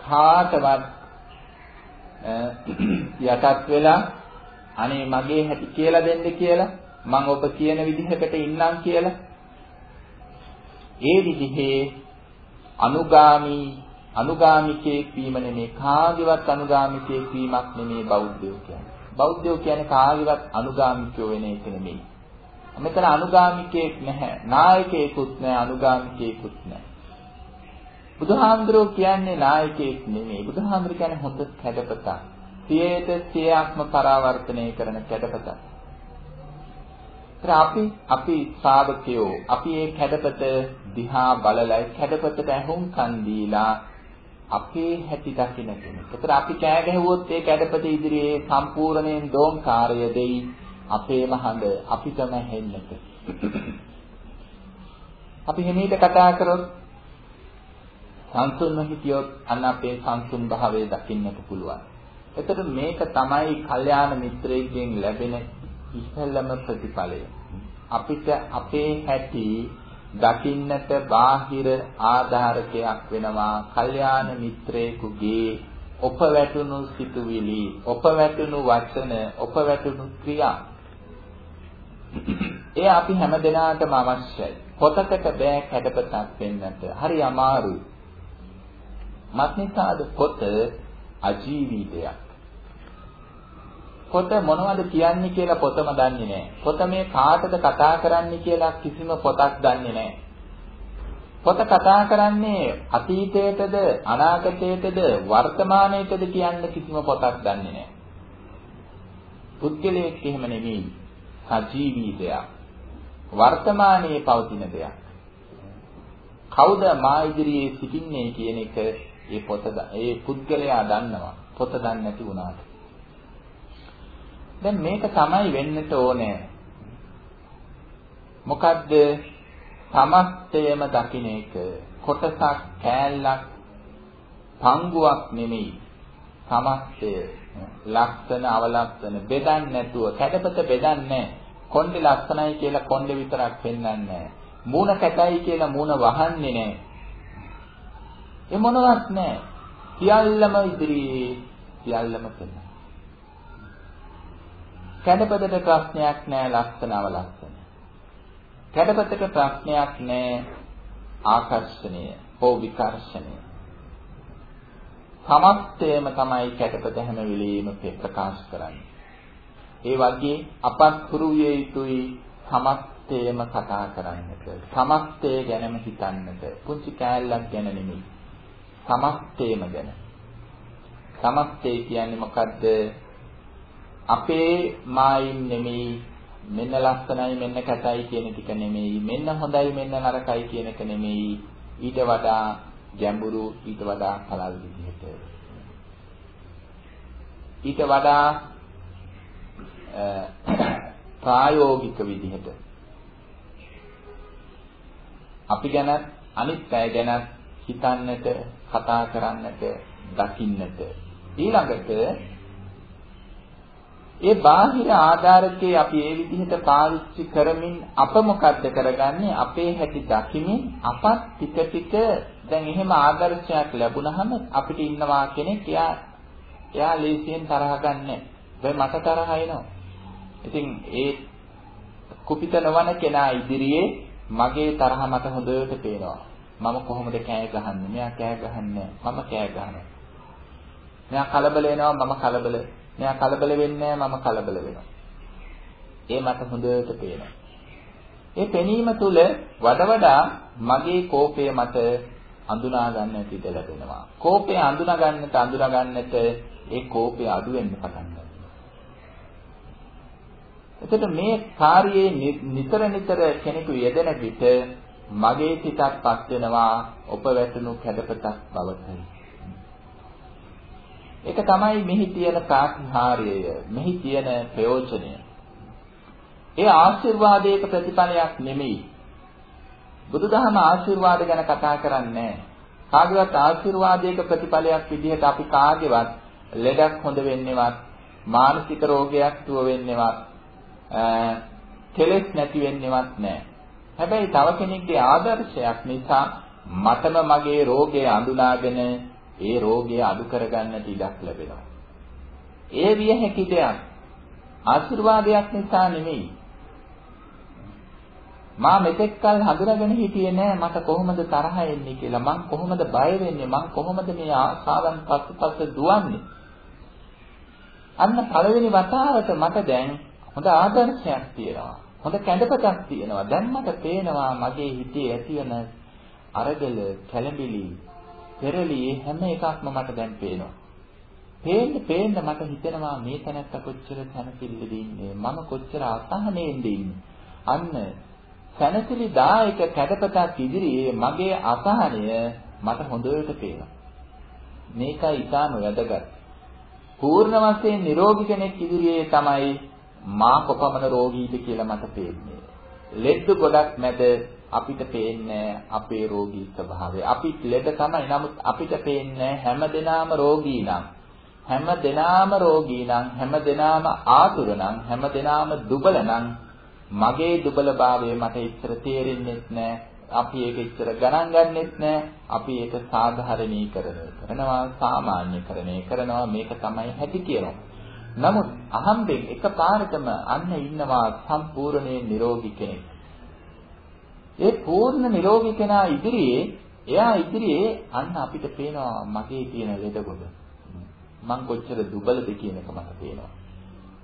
කාටවත් යටත් වෙලා අනේ මගේ හැටි කියලා දෙන්න කියලා මම ඔබ කියන විදිහකට ඉන්නම් කියලා ඒ විදිහේ අනුගාමි අනුගාමිකයෙක් වීම නෙමේ කාගේවත් අනුගාමිකයෙක් වීමක් නෙමේ බෞද්ධයෝ කියන්නේ. බෞද්ධයෝ කියන්නේ කාගේවත් අනුගාමිකයෝ වෙන එක නෙමෙයි. මෙතන අනුගාමිකයෙක් නැහැ. නායකයෙකුත් නැහැ, අනුගාමිකයෙකුත් නැහැ. බුදුහාමුදුරුවෝ කියන්නේ නායකයෙක් නෙමෙයි. බුදුහාමුදුරුවෝ කියන්නේ හොඳ කැඩපතක්. සියයට සියයක්ම පරාවර්තනය කරන කැඩපතක්. අපි අපි ශ්‍රාවකයෝ අපි මේ කැඩපත දිහා බලලා කැඩපතට ඇහුම්කන් දීලා අපේ හැටි දකින්න කෙනෙක්. ඒතර අපි කෑ ගැහුවොත් ඒ කැඩපත ඉදිරියේ සම්පූර්ණයෙන් දෝංකාරය දෙයි. අපේම හඬ අපිටම හෙන්නට. අපි හිමීට කතා කරොත් සංසුන්ව හිටියොත් අන්න අපේ සංසුන් භාවය දකින්නට පුළුවන්. එතකොට මේක තමයි කල්යාණ මිත්‍රයෙක්ගෙන් ලැබෙන ඉහළම ප්‍රතිඵලය. අපිට අපේ හැටි දකින්නට බාහිර ආධාරකයක් වෙනවා කල්යාණ මිත්‍රයෙකුගේ ඔපවැටුණු සිතුවිලි, ඔපවැටුණු වචන, ඔපවැටුණු ක්‍රියා ඒ අපි හැම දිනාටම අවශ්‍යයි. පොතකට බෑ කැඩපතක් වෙන්නට. හරි අමාරුයි. මත්නිසාද පොත අජීවී දෙයක්. පොත මොනවද කියන්නේ කියලා පොතම දන්නේ නැහැ. පොත මේ කාටද කතා කරන්නේ කියලා කිසිම පොතක් දන්නේ නැහැ. පොත කතා කරන්නේ අතීතයටද අනාගතයටද වර්තමානයටද කියන්න කිසිම පොතක් දන්නේ නැහැ. පුද්ගලයෙක් එහෙම නෙමෙයි. සජීවී දෙයක්. වර්තමානයේ පවතින දෙයක්. කවුද මා ඉදිරියේ සිටින්නේ කියන එක ඒ පොත ඒ පුද්ගලයා දන්නවා. පොත දන්නේ නැති වුණාට. දැන් මේක තමයි වෙන්නට ඕනේ. මොකද්ද? සමස්තයම දකින්න එක කොටසක් කෑල්ලක් පංගුවක් නෙමෙයි. සමස්තය ලක්ෂණ අවලක්ෂණ බෙදන්නේ නැතුව කැඩපත බෙදන්නේ කොණ්ඩේ ලස්සනයි කියලා කොණ්ඩේ විතරක් පෙන්වන්නේ නැහැ. මූණ කැටයි කියලා මූණ වහන්නේ නැහැ. ඒ මොනවත් නැහැ. සියල්ලම ඉදිරියේ සියල්ලම පෙනෙනවා. කැඩපතට ප්‍රශ්නයක් නැහැ ලක්ෂණව ලක්ෂණ. කැඩපතට ප්‍රශ්නයක් නැහැ ආකර්ෂණය හෝ විකර්ෂණය. සමස්තයම තමයි කැඩපත හැම වෙලෙම ප්‍රකාශ කරන්නේ. ඒ වගේ අපත් හුරු විය යුතුයි සමස්තයම කතා කරන්නට. සමස්තය ගැනම හිතන්නට. පුංචි කෑල්ලක් ගැන නෙමෙයි. සමස්තයම ගැන. සමස්තය කියන්නේ මොකද්ද? අපේ මායිම් නෙමෙයි මෙන්න ලස්සනයි මෙන්න කැතයි කියන ටික නෙමෙයි මෙන්න හොඳයි මෙන්න නරකයි කියන එක නෙමෙයි ඊට වඩා ගැඹුරු ඊට වඩා පළල් විදිහට ඊට වඩා ප්‍රායෝගික විදිහට අපි ගැන අනිත් අය ගැන හිතන්නට කතා කරන්නට දකින්නට ඊළඟට ඒ බාහිර ආධාරකේ අපි ඒ විදිහට පාවිච්චි කරමින් අප මොකද්ද කරගන්නේ අපේ හැටි දකිමින් අපත් ටික ටික දැන් එහෙම ආදර්ශයක් ලැබුණහම අපිට ඉන්නවා කෙනෙක් එයා එයා ලේසියෙන් තරහ ගන්නෑ. දැන් මට තරහ එනවා. ඉතින් ඒ කුපිත නොවන කෙනා ඉදිරියේ මගේ තරහ මට හොඳට පේනවා. මම කොහොමද කෑ ගහන්නේ? මෙයා කෑ ගහන්නේ මම කෑ ගහනවා. මෙයා කලබල වෙනවා මම කලබල. මෙයා කලබල වෙන්නේ මම කලබල වෙනවා. ඒ මට හොඳට පේනවා. ඒ පෙනීම තුළ වඩ වඩා මගේ කෝපය මට අඳුනා ගන්නට ඉඩ ලැබෙනවා. කෝපය අඳුනා ගන්නට අඳුනා ගන්නට ඒ කෝපය අඩු වෙන්න පටන් ගන්නවා. එතකොට මේ කාර්යයේ නිතර නිතර කෙනෙකු යෙදෙන විට මගේ සිතක්පත් වෙනවා ඔප වැටුණු කැඩපතක් බවට. ඒක තමයි මෙහි තියෙන ප්‍රාතිහාර්යය, මෙහි තියෙන ප්‍රයෝජනය. ඒ ආශිර්වාදයක ප්‍රතිඵලයක් නෙමෙයි. බුදුදහම ආශිර්වාද ගැන කතා කරන්නේ කාගේවත් ආශිර්වාදයක ප්‍රතිඵලයක් විදිහට අපි කාගේවත් ලෙඩක් හොඳ වෙන්නේවත් මානසික රෝගයක් තුව වෙන්නේවත් කෙලෙස් නැති වෙන්නේවත් නැහැ. හැබැයි තව කෙනෙක්ගේ ආදර්ශයක් නිසා මටම මගේ රෝගය අඳුනාගෙන ඒ රෝගය අඩු කරගන්නට ඉඩක් ලැබෙනවා. ඒ විය හැකි දෙයක්. ආශිර්වාදයක් නිසා නෙමෙයි. මා මෙතෙක් කල හඳුනාගෙන හිටියේ නෑ මට කොහොමද තරහ එන්නේ කියලා මං කොහොමද බය වෙන්නේ මං කොහොමද මේ ආසාවන් පස්සපස්ස දුවන්නේ අන්න පළවෙනි වතාවට මට දැන් හොඳ ආදර්ශයක් තියෙනවා හොඳ කැඳපතක් තියෙනවා දැන් මට පේනවා මගේ හිතේ ඇතිවන අරගල කැළඹිලි පෙරලි හැම එකක්ම මට දැන් පේනවා පේන්න පේන්න මට හිතෙනවා මේ තැනත්ත කොච්චර තනසිල්ලද ඉන්නේ මම කොච්චර අසහනෙන්ද ඉන්නේ අන්න සැනසිලි දායක කැඩපතක් ඉදිරියේ මගේ අසහනය මට හොඳට පේනවා. මේකයි ඊටාම වැදගත්. පූර්ණ වශයෙන් නිරෝගී කෙනෙක් ඉදිරියේ තමයි මා කොපමණ රෝගීද කියලා මට පේන්නේ. ලෙඩ ගොඩක් මැද අපිට පේන්නේ අපේ රෝගී ස්වභාවය. අපි ලෙඩ තමයි. නමුත් අපිට පේන්නේ හැමදෙනාම රෝගී නම්. හැමදෙනාම රෝගී නම්, හැමදෙනාම ආතුර නම්, හැමදෙනාම දුබල නම් මගේ දුබලභාවය මට ඉච්චර තේරෙන්නේ නැහැ. අපි ඒක ඉච්චර ගණන් ගන්නෙත් නැහැ. අපි ඒක සාධාරණීකරණය කරනවා, සාමාන්‍යකරණය කරනවා. මේක තමයි හැටි කියනවා. නමුත් අහම්බෙන් එකපාරටම අන්න ඉන්නවා සම්පූර්ණයෙන් නිරෝගී කෙනෙක්. ඒ පූර්ණ නිරෝගී කෙනා ඉදිරියේ එයා ඉදිරියේ අන්න අපිට පේනවා මගේ තියෙන ලෙඩගොඩ. මං කොච්චර දුබලද කියන එක මට පේනවා.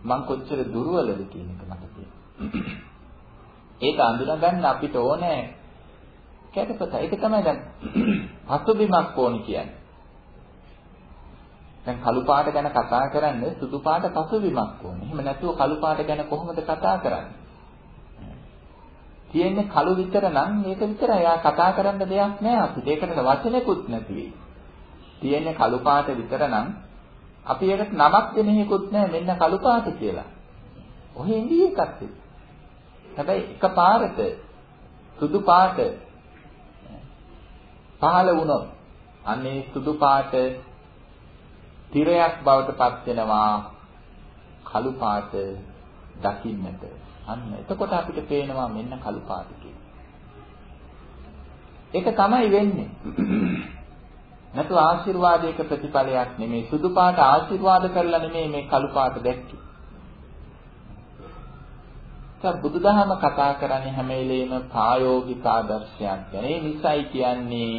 මං කොච්චර දුර්වලද කියන එක මට පේනවා. ඒක අඳුනා ගන්න අපිට ඕනේ කැටපත. ඒක තමයි දැන් පසුබිමක් ඕනි කියන්නේ. දැන් කළු පාට ගැන කතා කරන්නේ සුදු පාට පසුබිමක් ඕනේ. එහෙම නැතුව කළු පාට ගැන කොහොමද කතා කරන්නේ? තියෙන්නේ කළු විතර නම් මේක විතරයි. යා කතා කරන්න දෙයක් නෑ අපිට. ඒකට වචනෙකුත් නැති වෙයි. තියෙන්නේ කළු පාට විතර නම් අපි ඒකට නමක් දෙන හේකුත් නෑ මෙන්න කළු පාට කියලා. ඔහෙ ඉඳී එකක් හැබැයි එකපාරට සුදු පාට පහළ වුණොත් අන්නේ සුදු පාට තිරයක් බවට පත් වෙනවා කළු පාට දකින්නට අන්න එතකොට අපිට පේනවා මෙන්න කළු පාට ඒක තමයි වෙන්නේ නැතු ආශිර්වාදයක ප්‍රතිඵලයක් නෙමේ සුදු පාට ආශිර්වාද කරලා නෙමේ මේ කළු පාට දැක්කේ. දැන් බුදුදහම කතා කරන්නේ හැම වෙලේම ප්‍රායෝගික ආදර්ශයක් ගැන. ඒ නිසයි කියන්නේ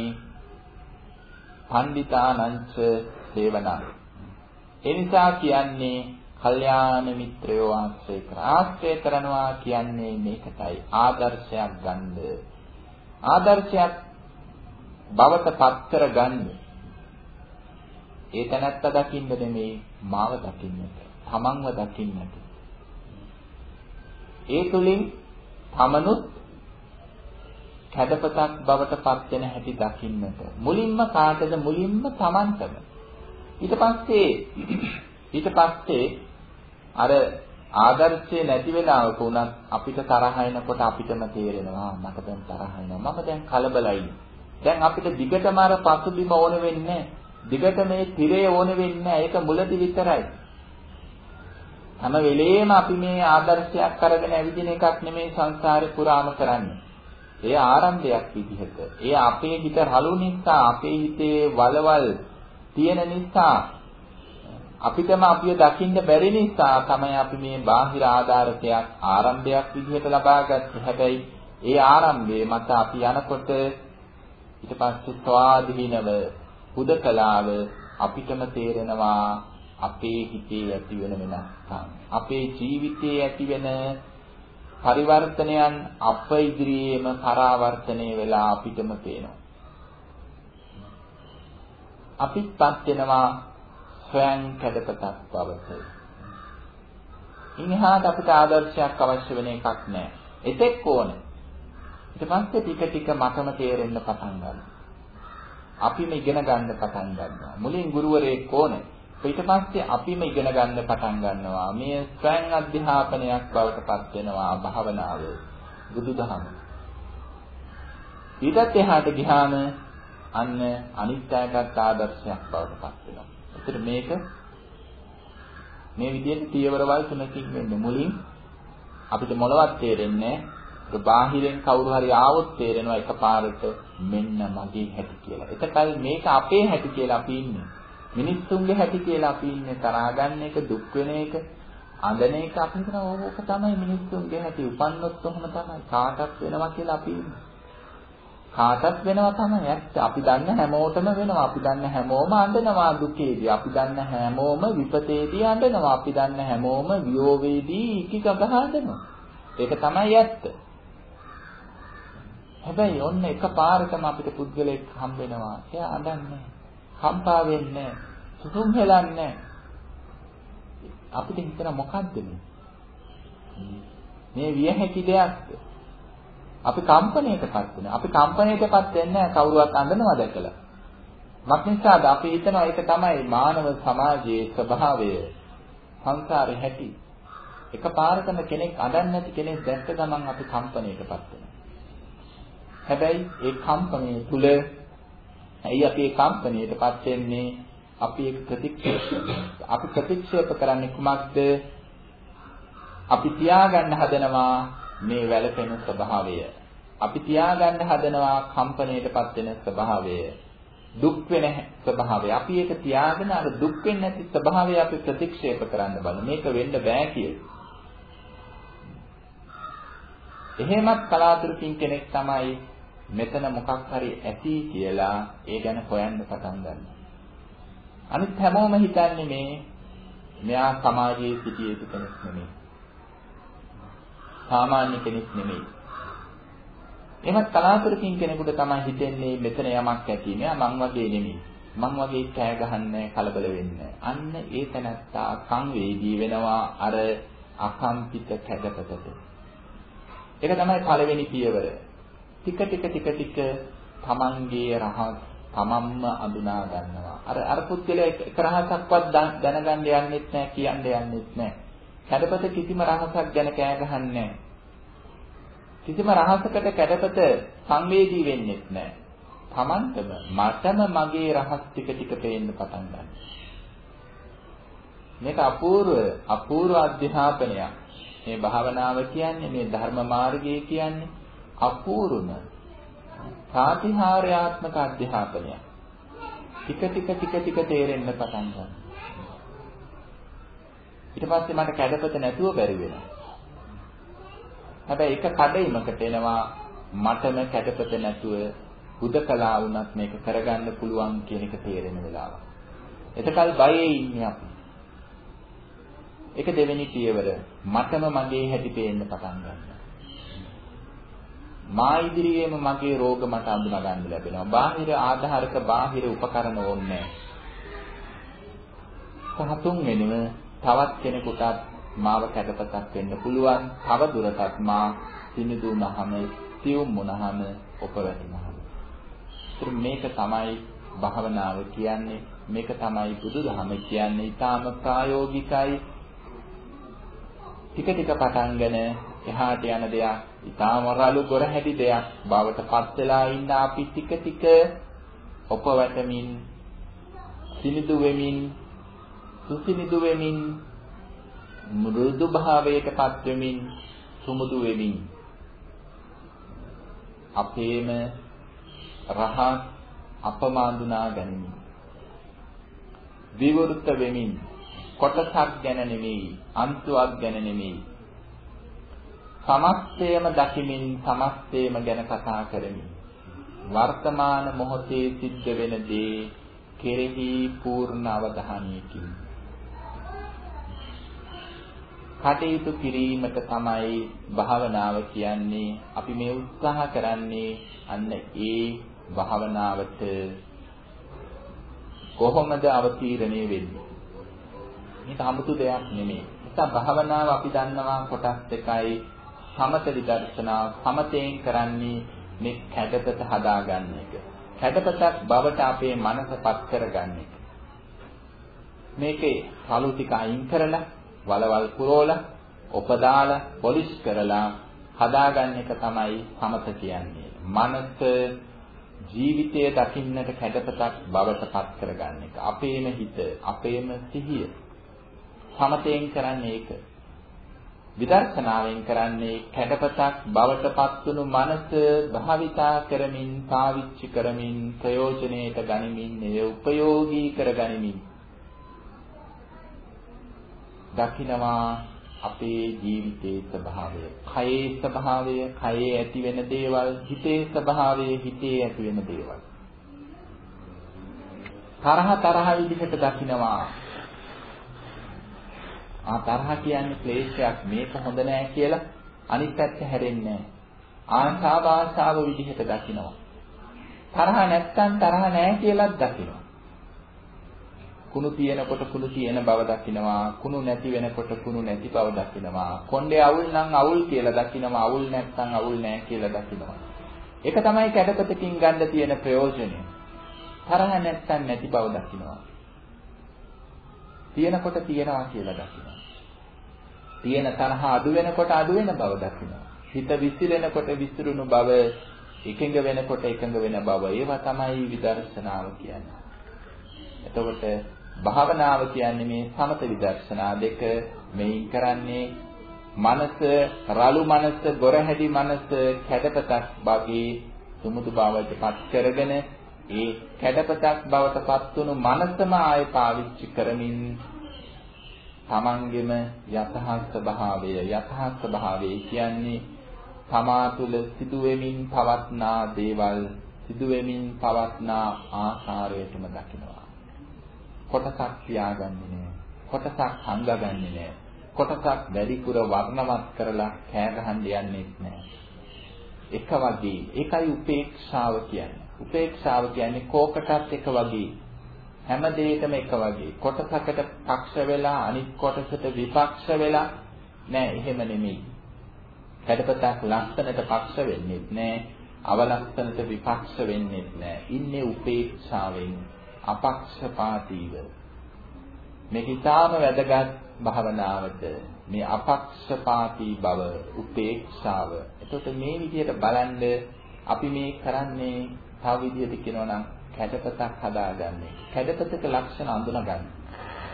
පණ්ඩිතානංච සේවනා. ඒ නිසා කියන්නේ කල්යාණ මිත්‍රයෝ ආශ්‍රය කර ආශ්‍රය කරනවා කියන්නේ මේකටයි ආදර්ශයක් ගන්න. ආදර්ශයක් බවට පත් කරගන්න. ඒ තැනත්ත දකින්න නෙමෙයි මාව දකින්නට, තමන්ව දකින්නට. ඒ තුලින් තමනුත් කැඩපතක් බවට පත් වෙන හැටි දකින්නට. මුලින්ම කාටද මුලින්ම තමන්ටම. ඊට පස්සේ ඊට පස්සේ අර ආදර්ශය නැති වෙලාවක උනත් අපිට තරහ එනකොට අපිටම තේරෙනවා මට දැන් තරහ එනවා මම දැන් කලබලයි දැන් අපිට දිගටම අර පසුබිම ඕන වෙන්නේ දිගට මේ tire ඕන වෙන්නේ ඒක මුලදි විතරයි හැම වෙලේම අපි මේ ආදර්ශයක් අරගෙන ඇවිදින එකක් නෙමේ සංසාරේ පුරාම කරන්නේ. ඒ ආරම්භයක් විදිහට. ඒ අපේ හිත රළු නිසා, අපේ හිතේ වලවල් තියෙන නිසා අපිටම අපිව දකින්න බැරි නිසා තමයි අපි මේ බාහිර ආධාරකයක් ආරම්භයක් විදිහට ලබාගත්තේ. හැබැයි ඒ ආරම්භයේ මත අපි යනකොට ඊට පස්සේ ස්වාධීනව හුදකලාව අපිටම තේරෙනවා අපේ හිතේ ඇති වෙන වෙනස්කම් අපේ ජීවිතයේ ඇති වෙන පරිවර්තනයන් අප ඉදිරියේම පරාවර්තනය වෙලා අපිටම පේනවා අපිත්පත් වෙනවා ස්වයං කැඩපතක් බවට. ඉන්හාට අපිට ආදර්ශයක් අවශ්‍ය වෙන එකක් නැහැ එතෙක් ඕනේ. ඊට පස්සේ ටික ටික මතම තේරෙන්න පටන් ගන්නවා. අපිම ඉගෙන ගන්න පටන් ගන්නවා. මුලින් ගුරුවරයෙක් ඕනේ. ඊට පස්සේ අපිම ඉගෙන ගන්න පටන් ගන්නවා. මේ ස්වයං අධ්‍යාපනයක් බවට පත් වෙනවා භාවනාව. බුදුදහම. ඊටත් එහාට ගියාම අන්න අනිත්‍යයකට ආදර්ශයක් බවට පත් වෙනවා. ඒතර මේක මේ විදිහට පියවරවල් තුනකින් වෙන්නේ මුලින් අපිට මොනවත් තේරෙන්නේ නැහැ. බාහිරෙන් කවුරු හරි ආවොත් තේරෙනවා එකපාරට මෙන්න මගේ හැටි කියලා. එතකල් මේක අපේ හැටි කියලා අපි ඉන්නේ. මිනිස්සුන්ගේ හැටි කියලා අපි ඉන්නේ තරහා ගන්න එක, දුක් වෙන එක, අඳන එක අපි හිතන ඕක තමයි මිනිස්සුන්ගේ හැටි. උපන්නොත් කොහොම තමයි කාටත් වෙනවා කියලා අපි ඉන්නේ. කාටත් වෙනවා තමයි ඇත්ත. අපි දන්න හැමෝටම වෙනවා. අපි දන්න හැමෝම අඬනවා දුකේදී. අපි දන්න හැමෝම විපතේදී අඬනවා. අපි දන්න හැමෝම වියෝවේදී ඉකික ගහනවා. ඒක තමයි ඇත්ත. හැබැයි ඔන්න එකපාරටම අපිට පුද්ගලෙක් හම්බ වෙනවා. එයා අඬන්නේ. කම්පා වෙන්නේ සුසුම් හෙලන්නේ අපිට හිතන මොකද්ද මේ මේ විය හැකි දෙයක්ද අපි කම්පණයටපත් වෙනවා. අපි කම්පණයටපත් වෙන්නේ කවුරුවත් අඳනවා දැකලා. මක්නිසාද අපි හිතනවා ඒක තමයි මානව සමාජයේ ස්වභාවය. සංසාරේ හැටි. එකපාරටම කෙනෙක් අඳන්නේ නැති කෙනෙක් දැක්ක ගමන් අපි කම්පණයටපත් වෙනවා. හැබැයි ඒ කම්පණය තුල ඇයි අපි ඒ කම්පණයටපත් වෙන්නේ? අපි ඒක ප්‍රතික්ෂේප අපි ප්‍රතික්ෂේප කරන්නේ කුමක්ද? අපි තියාගන්න හදනවා මේ වැළපෙන ස්වභාවය. අපි තියාගන්න හදනවා කම්පණයටපත් වෙන ස්වභාවය. දුක් වෙන ස්වභාවය. අපි ඒක තියාගෙන අර දුක් වෙන්නේ නැති ස්වභාවය අපි ප්‍රතික්ෂේප කරන්න බලන. මේක වෙන්න බෑ කියලා. එහෙමත් කලාතුරකින් කෙනෙක් තමයි මෙතන මොකක් හරි ඇති කියලා ඒ ගැන හොයන්න පටන් ගන්නවා. අනිත් හැමෝම හිතන්නේ මේ මෙයා සමාජයේ සිටිය යුතු කෙනෙක් නෙමෙයි. සාමාන්‍ය කෙනෙක් නෙමෙයි. එහෙමත් කලාතුරකින් කෙනෙකුට තමයි හිතෙන්නේ මෙතන යමක් ඇති නෑ මං වගේ නෙමෙයි. මං වගේ කෑ ගහන්නේ කලබල වෙන්නේ. අන්න ඒ තැනත්තා සංවේදී වෙනවා අර අකම්පිත කැඩපතට. ඒක තමයි පළවෙනි පියවර. ටික ටික ටික ටික තමන්ගේ රහස් තමන්ම අඳුනා ගන්නවා. අර අර පුද්ගලයා එක රහසක්වත් දැනගන්න යන්නෙත් නැහැ කියන්න යන්නෙත් නැහැ. කැඩපත කිසිම රහසක් ගැන කෑ ගහන්නේ කිසිම රහසකට කැඩපත සංවේදී වෙන්නෙත් නැහැ. තමන්ටම මටම මගේ රහස් ටික ටික පේන්න පටන් ගන්නවා. මේක අපූර්ව අපූර්ව අධ්‍යාපනයක්. මේ භාවනාව කියන්නේ මේ ධර්ම මාර්ගය කියන්නේ අපූර්වම ප්‍රාතිහාර්යාත්මක අධ්‍යාපනයක්. ටික ටික ටික ටික තේරෙන්න පටන් ගන්නවා. ඊට පස්සේ මට කැඩපත නැතුව බැරි වෙනවා. හැබැයි එක කඩයිමකට එනවා මටම කැඩපත නැතුව හුදකලා වුණත් මේක කරගන්න පුළුවන් කියන එක තේරෙන වෙලාව. එතකල් බයේ ඉන්නේ අපි. ඒක දෙවෙනි පියවර. මටම මගේ හැටි පේන්න පටන් ගන්නවා. මා ඉදිරියේම මගේ රෝග මට අඳුනා ගන්න ලැබෙනවා. බාහිර ආධාරක බාහිර උපකරණ ඕනේ නැහැ. සහතුන් වෙනම තවත් කෙනෙකුටත් මාව කැඩපතක් වෙන්න පුළුවන්. තව දුරටත් මා සිනිදු වුණාම, සියුම් වුණාම, ඔපවැටුණාම. මේක තමයි භාවනාව කියන්නේ. මේක තමයි බුදුදහම කියන්නේ. ඊටාම ප්‍රායෝගිකයි. ටික ටික පටන්ගෙන එහාට යන දෙයක් ඊටාම රළු ගොර හැදි දෙයක් බවට පත් වෙලා ඉන්න අපි ටික ටික ඔපවැටමින් සිනිදු වෙමින් සුසිනිදු වෙමින් මෘදු භාවයට පත් වෙමින් සුමුදු වෙමින්. අපේම රහත් අපමාඳුනා ගනිමින් විවෘත වෙමින් කොටසක් ගැන නෙමෙයි අන්තුවක් ගැන නෙමෙයි. සමස්තයම දකිමින් සමස්තයම ගැන කතා කරමින් වර්තමාන මොහොතේ සිද්ධ වෙන දේ කෙරෙහි පූර්ණ අවධානයකින්. කටයුතු කිරීමට තමයි භාවනාව කියන්නේ අපි මේ උත්සාහ කරන්නේ අන්න ඒ භාවනාවට කොහොමද අවතීර්ණය වෙන්නේ මේක 아무තු දෙයක් නෙමෙයි. නිසා භාවනාව අපි දන්නවා කොටස් දෙකයි සමත විදර්ශනා සමතෙන් කරන්නේ මේ කැඩපත හදාගන්න එක. කැඩපතක් බවට අපේ මනසපත් කරගන්න එක. මේකේ කලු ටික අයින් කරලා වලවල් පුරවලා උපදාලා පොලිෂ් කරලා හදාගන්න එක තමයි සමත කියන්නේ. මනස ජීවිතය දකින්නට කැඩපතක් බවට පත් කරගන්න එක. අපේම හිත, අපේම සිහිය. සමතෙන් කරන්නේ ඒක. විදර්ශනාවෙන් කරන්නේ කැඩපතක් බවට පත්වුණු මනස භාවිතා කරමින් පාවිච්චි කරමින් ප්‍රයෝජනෙට ගනිමින් එය උපයෝගී කරගනිමින් දකිනවා අපේ ජීවිතයේ ස්වභාවය, කයේ ස්වභාවය, කයේ ඇති වෙන දේවල්, හිතේ ස්වභාවය, හිතේ ඇති වෙන දේවල්. තරහ තරහ විදිහට දකිනවා ආ තරහ කියන්නේ ක්ලේශයක් මේක හොඳ නෑ කියලා අනිත් පැත්ත හැරෙන්නේ ආශාව ආශාව විදිහට දකිනවා. තරහ නැත්තම් තරහ නෑ කියලාත් දකිනවා. කුණු තියෙනකොට කුණු තියෙන බව දකිනවා. කුණු නැති වෙනකොට කුණු නැති බව දකිනවා. කොණ්ඩේ අවුල් නම් අවුල් කියලා දකිනවා. අවුල් නැත්තම් අවුල් නෑ කියලා දකිනවා. ඒක තමයි කැඩපතකින් ගන්න තියෙන ප්‍රයෝජනය. තරහ නැත්තම් නැති බව දකිනවා. තියෙනකොට තියනවා කියලා දකිනවා. තියෙන තරහ අඩු වෙනකොට අඩු වෙන බව දකිනවා. හිත විසිරෙනකොට විසිරුණු බව, එකඟ වෙනකොට එකඟ වෙන බව. ඒවා තමයි විදර්ශනාව කියන්නේ. එතකොට භාවනාව කියන්නේ මේ සමත විදර්ශනා දෙක මෙයින් කරන්නේ මනස රළු මනස ගොරහැඩි මනස කැඩපතක් වගේ සුමුදු බවට පත් කරගෙන ඒ කැඩපතක් බවට පත්වුණු මනසම ආය පාවිච්චි කරමින් තමන්ගෙම යථා ස්වභාවය යථා ස්වභාවය කියන්නේ තමා තුළ සිදුවෙමින් පවත්නා දේවල් සිදුවෙමින් පවත්නා ආකාරයටම දකිනවා. කොටසක් තියාගන්නේ නෑ කොටසක් හංගගන්නේ නෑ කොටසක් වැඩිපුර වර්ණවත් කරලා කෑ ගහන්න යන්නේ නෑ එක වගේ ඒකයි උපේක්ෂාව කියන්නේ උපේක්ෂාව කියන්නේ කෝකටත් එක වගේ හැම දෙයකම එක වගේ. කොටසකට පක්ෂ වෙලා අනිත් කොටසට විපක්ෂ වෙලා නෑ එහෙම නෙමෙයි. කඩපතක් ලස්සනට පක්ෂ වෙන්නේ නෑ. අවලස්සනට විපක්ෂ වෙන්නේ නෑ. ඉන්නේ උපේක්ෂාවෙන් අපක්ෂපාතීව. මේක ඊටාම වැදගත් භාවනාවට මේ අපක්ෂපාතී බව උපේක්ෂාව. එතකොට මේ විදිහට බලන්න අපි මේ කරන්නේ තව විදිහට කියනවා නම් කැඩපතක් හදාගන්නේ. කැඩපතක ලක්ෂණ අඳුනගන්න.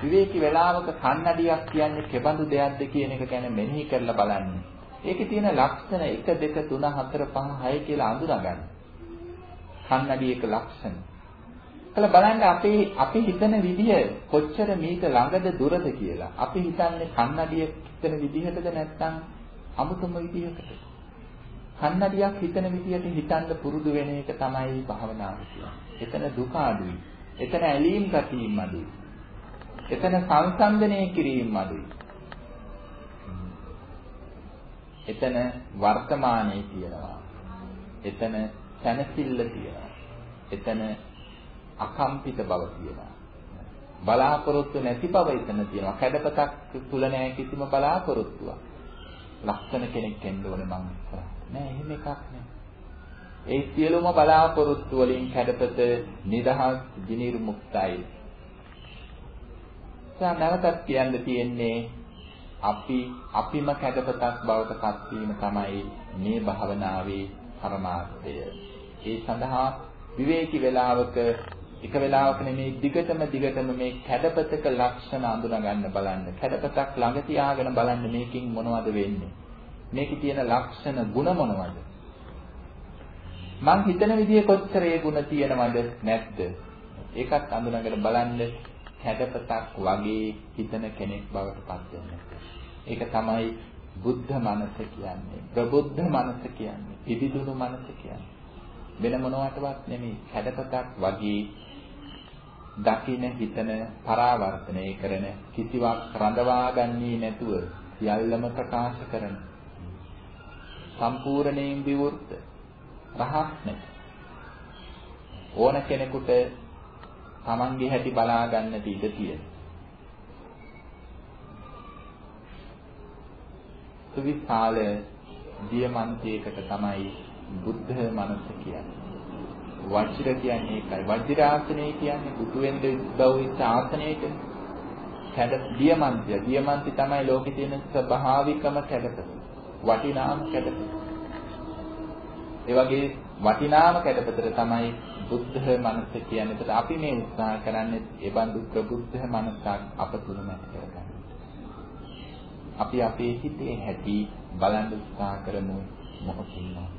විවේකී වේලාවක කන්නඩියක් කියන්නේ කෙබඳු දෙයක්ද කියන එක ගැන මෙනෙහි කරලා බලන්න. ඒකේ තියෙන ලක්ෂණ 1 2 3 4 5 6 කියලා අඳුනගන්න. කන්නඩියක ලක්ෂණ. කළ බලන්න අපේ අපි හිතන විදිය කොච්චර මීට ළඟද දුරද කියලා. අපි හිතන්නේ කන්නඩිය හිතන විදිහටද නැත්නම් අමුතුම විදිහකට. කන්නඩියක් හිතන විදියට හිතන්න පුරුදු වෙන එක තමයි භාවනාව කියන්නේ. එතන දුක අඩුයි. එතන ඇලීම් ගැටීම් අඩුයි. එතන සංසන්දනය කිරීම අඩුයි. එතන වර්තමානයේ තියෙනවා. එතන සැනසෙල්ල තියෙනවා. එතන අකම්පිත බව තියෙනවා. බලාපොරොත්තු නැති බව එතන තියෙනවා. කැඩපතක් තුල නැහැ කිසිම බලාපොරොත්තුවක්. ලක්ෂණ කෙනෙක් වෙන්න ඕනේ මං ඉස්සරහ. නෑ එහෙම එකක් නෑ. ඒ සියලුම බලාපොරොත්තු වලින් කැඩපත නිදහස් දිනිර්මුක්තයි. දැන් නැවතත් කියන්න තියෙන්නේ අපි අපිම කැඩපතක් බවට පත්වීම තමයි මේ භාවනාවේ පරමාර්ථය. ඒ සඳහා විවේකී වේලාවක එක වෙලාවක නෙමේ දිගටම දිගටම මේ කැඩපතක ලක්ෂණ අඳුනා ගන්න බලන්න. කැඩපතක් ළඟ තියාගෙන බලන්න මේකෙන් මොනවද වෙන්නේ. මේකේ තියෙන ලක්ෂණ ಗುಣ මොනවද? මං හිතන විදිහේ කොච්චර ඒ ಗುಣ තියෙනවද නැද්ද? ඒකත් අඳුනගෙන බලන්න කැඩපතක් වගේ හිතන කෙනෙක් බවට පත් වෙන්න. ඒක තමයි බුද්ධ මනස කියන්නේ. ප්‍රබුද්ධ මනස කියන්නේ. පිබිදුණු මනස කියන්නේ. වෙන මොනවටවත් නෙමෙයි කැඩපතක් වගේ දකින හිතන පරාවර්තනය කරන කිසිවක් රඳවා ගන්නේ නැතුව සියල්ලම ප්‍රකාශ කරන. සම්පූර්ණයෙන් විවෘත. රහස් නැත. ඕන කෙනෙකුට Tamange හැටි බලා ගන්නට ඉඩ තියෙන. සුවිශාල දියමන්තයකට තමයි බුද්ධ මනස කියන්නේ. වජ්‍ර කියන්නේ ඒකයි. වජ්‍රාසනය කියන්නේ බුදු වෙන්න උද්භවිත ආසනයක කැඩ දියමන්තය. දියමන්ති තමයි ලෝකේ තියෙන ස්වභාවිකම කැඩපත. වටිනාම කැඩපත. ඒ වගේ වටිනාම කැඩපතට තමයි බුද්ධ මනස කියන්නේ. ඒත් අපි මේ උත්සාහ කරන්නේ ඒ බඳු ප්‍රබුද්ධ මනසක් අප තුළම ඇති කරගන්න. අපි අපේ හිතේ හැටි බලන් උත්සාහ කරමු මොහොතින් මොහොත.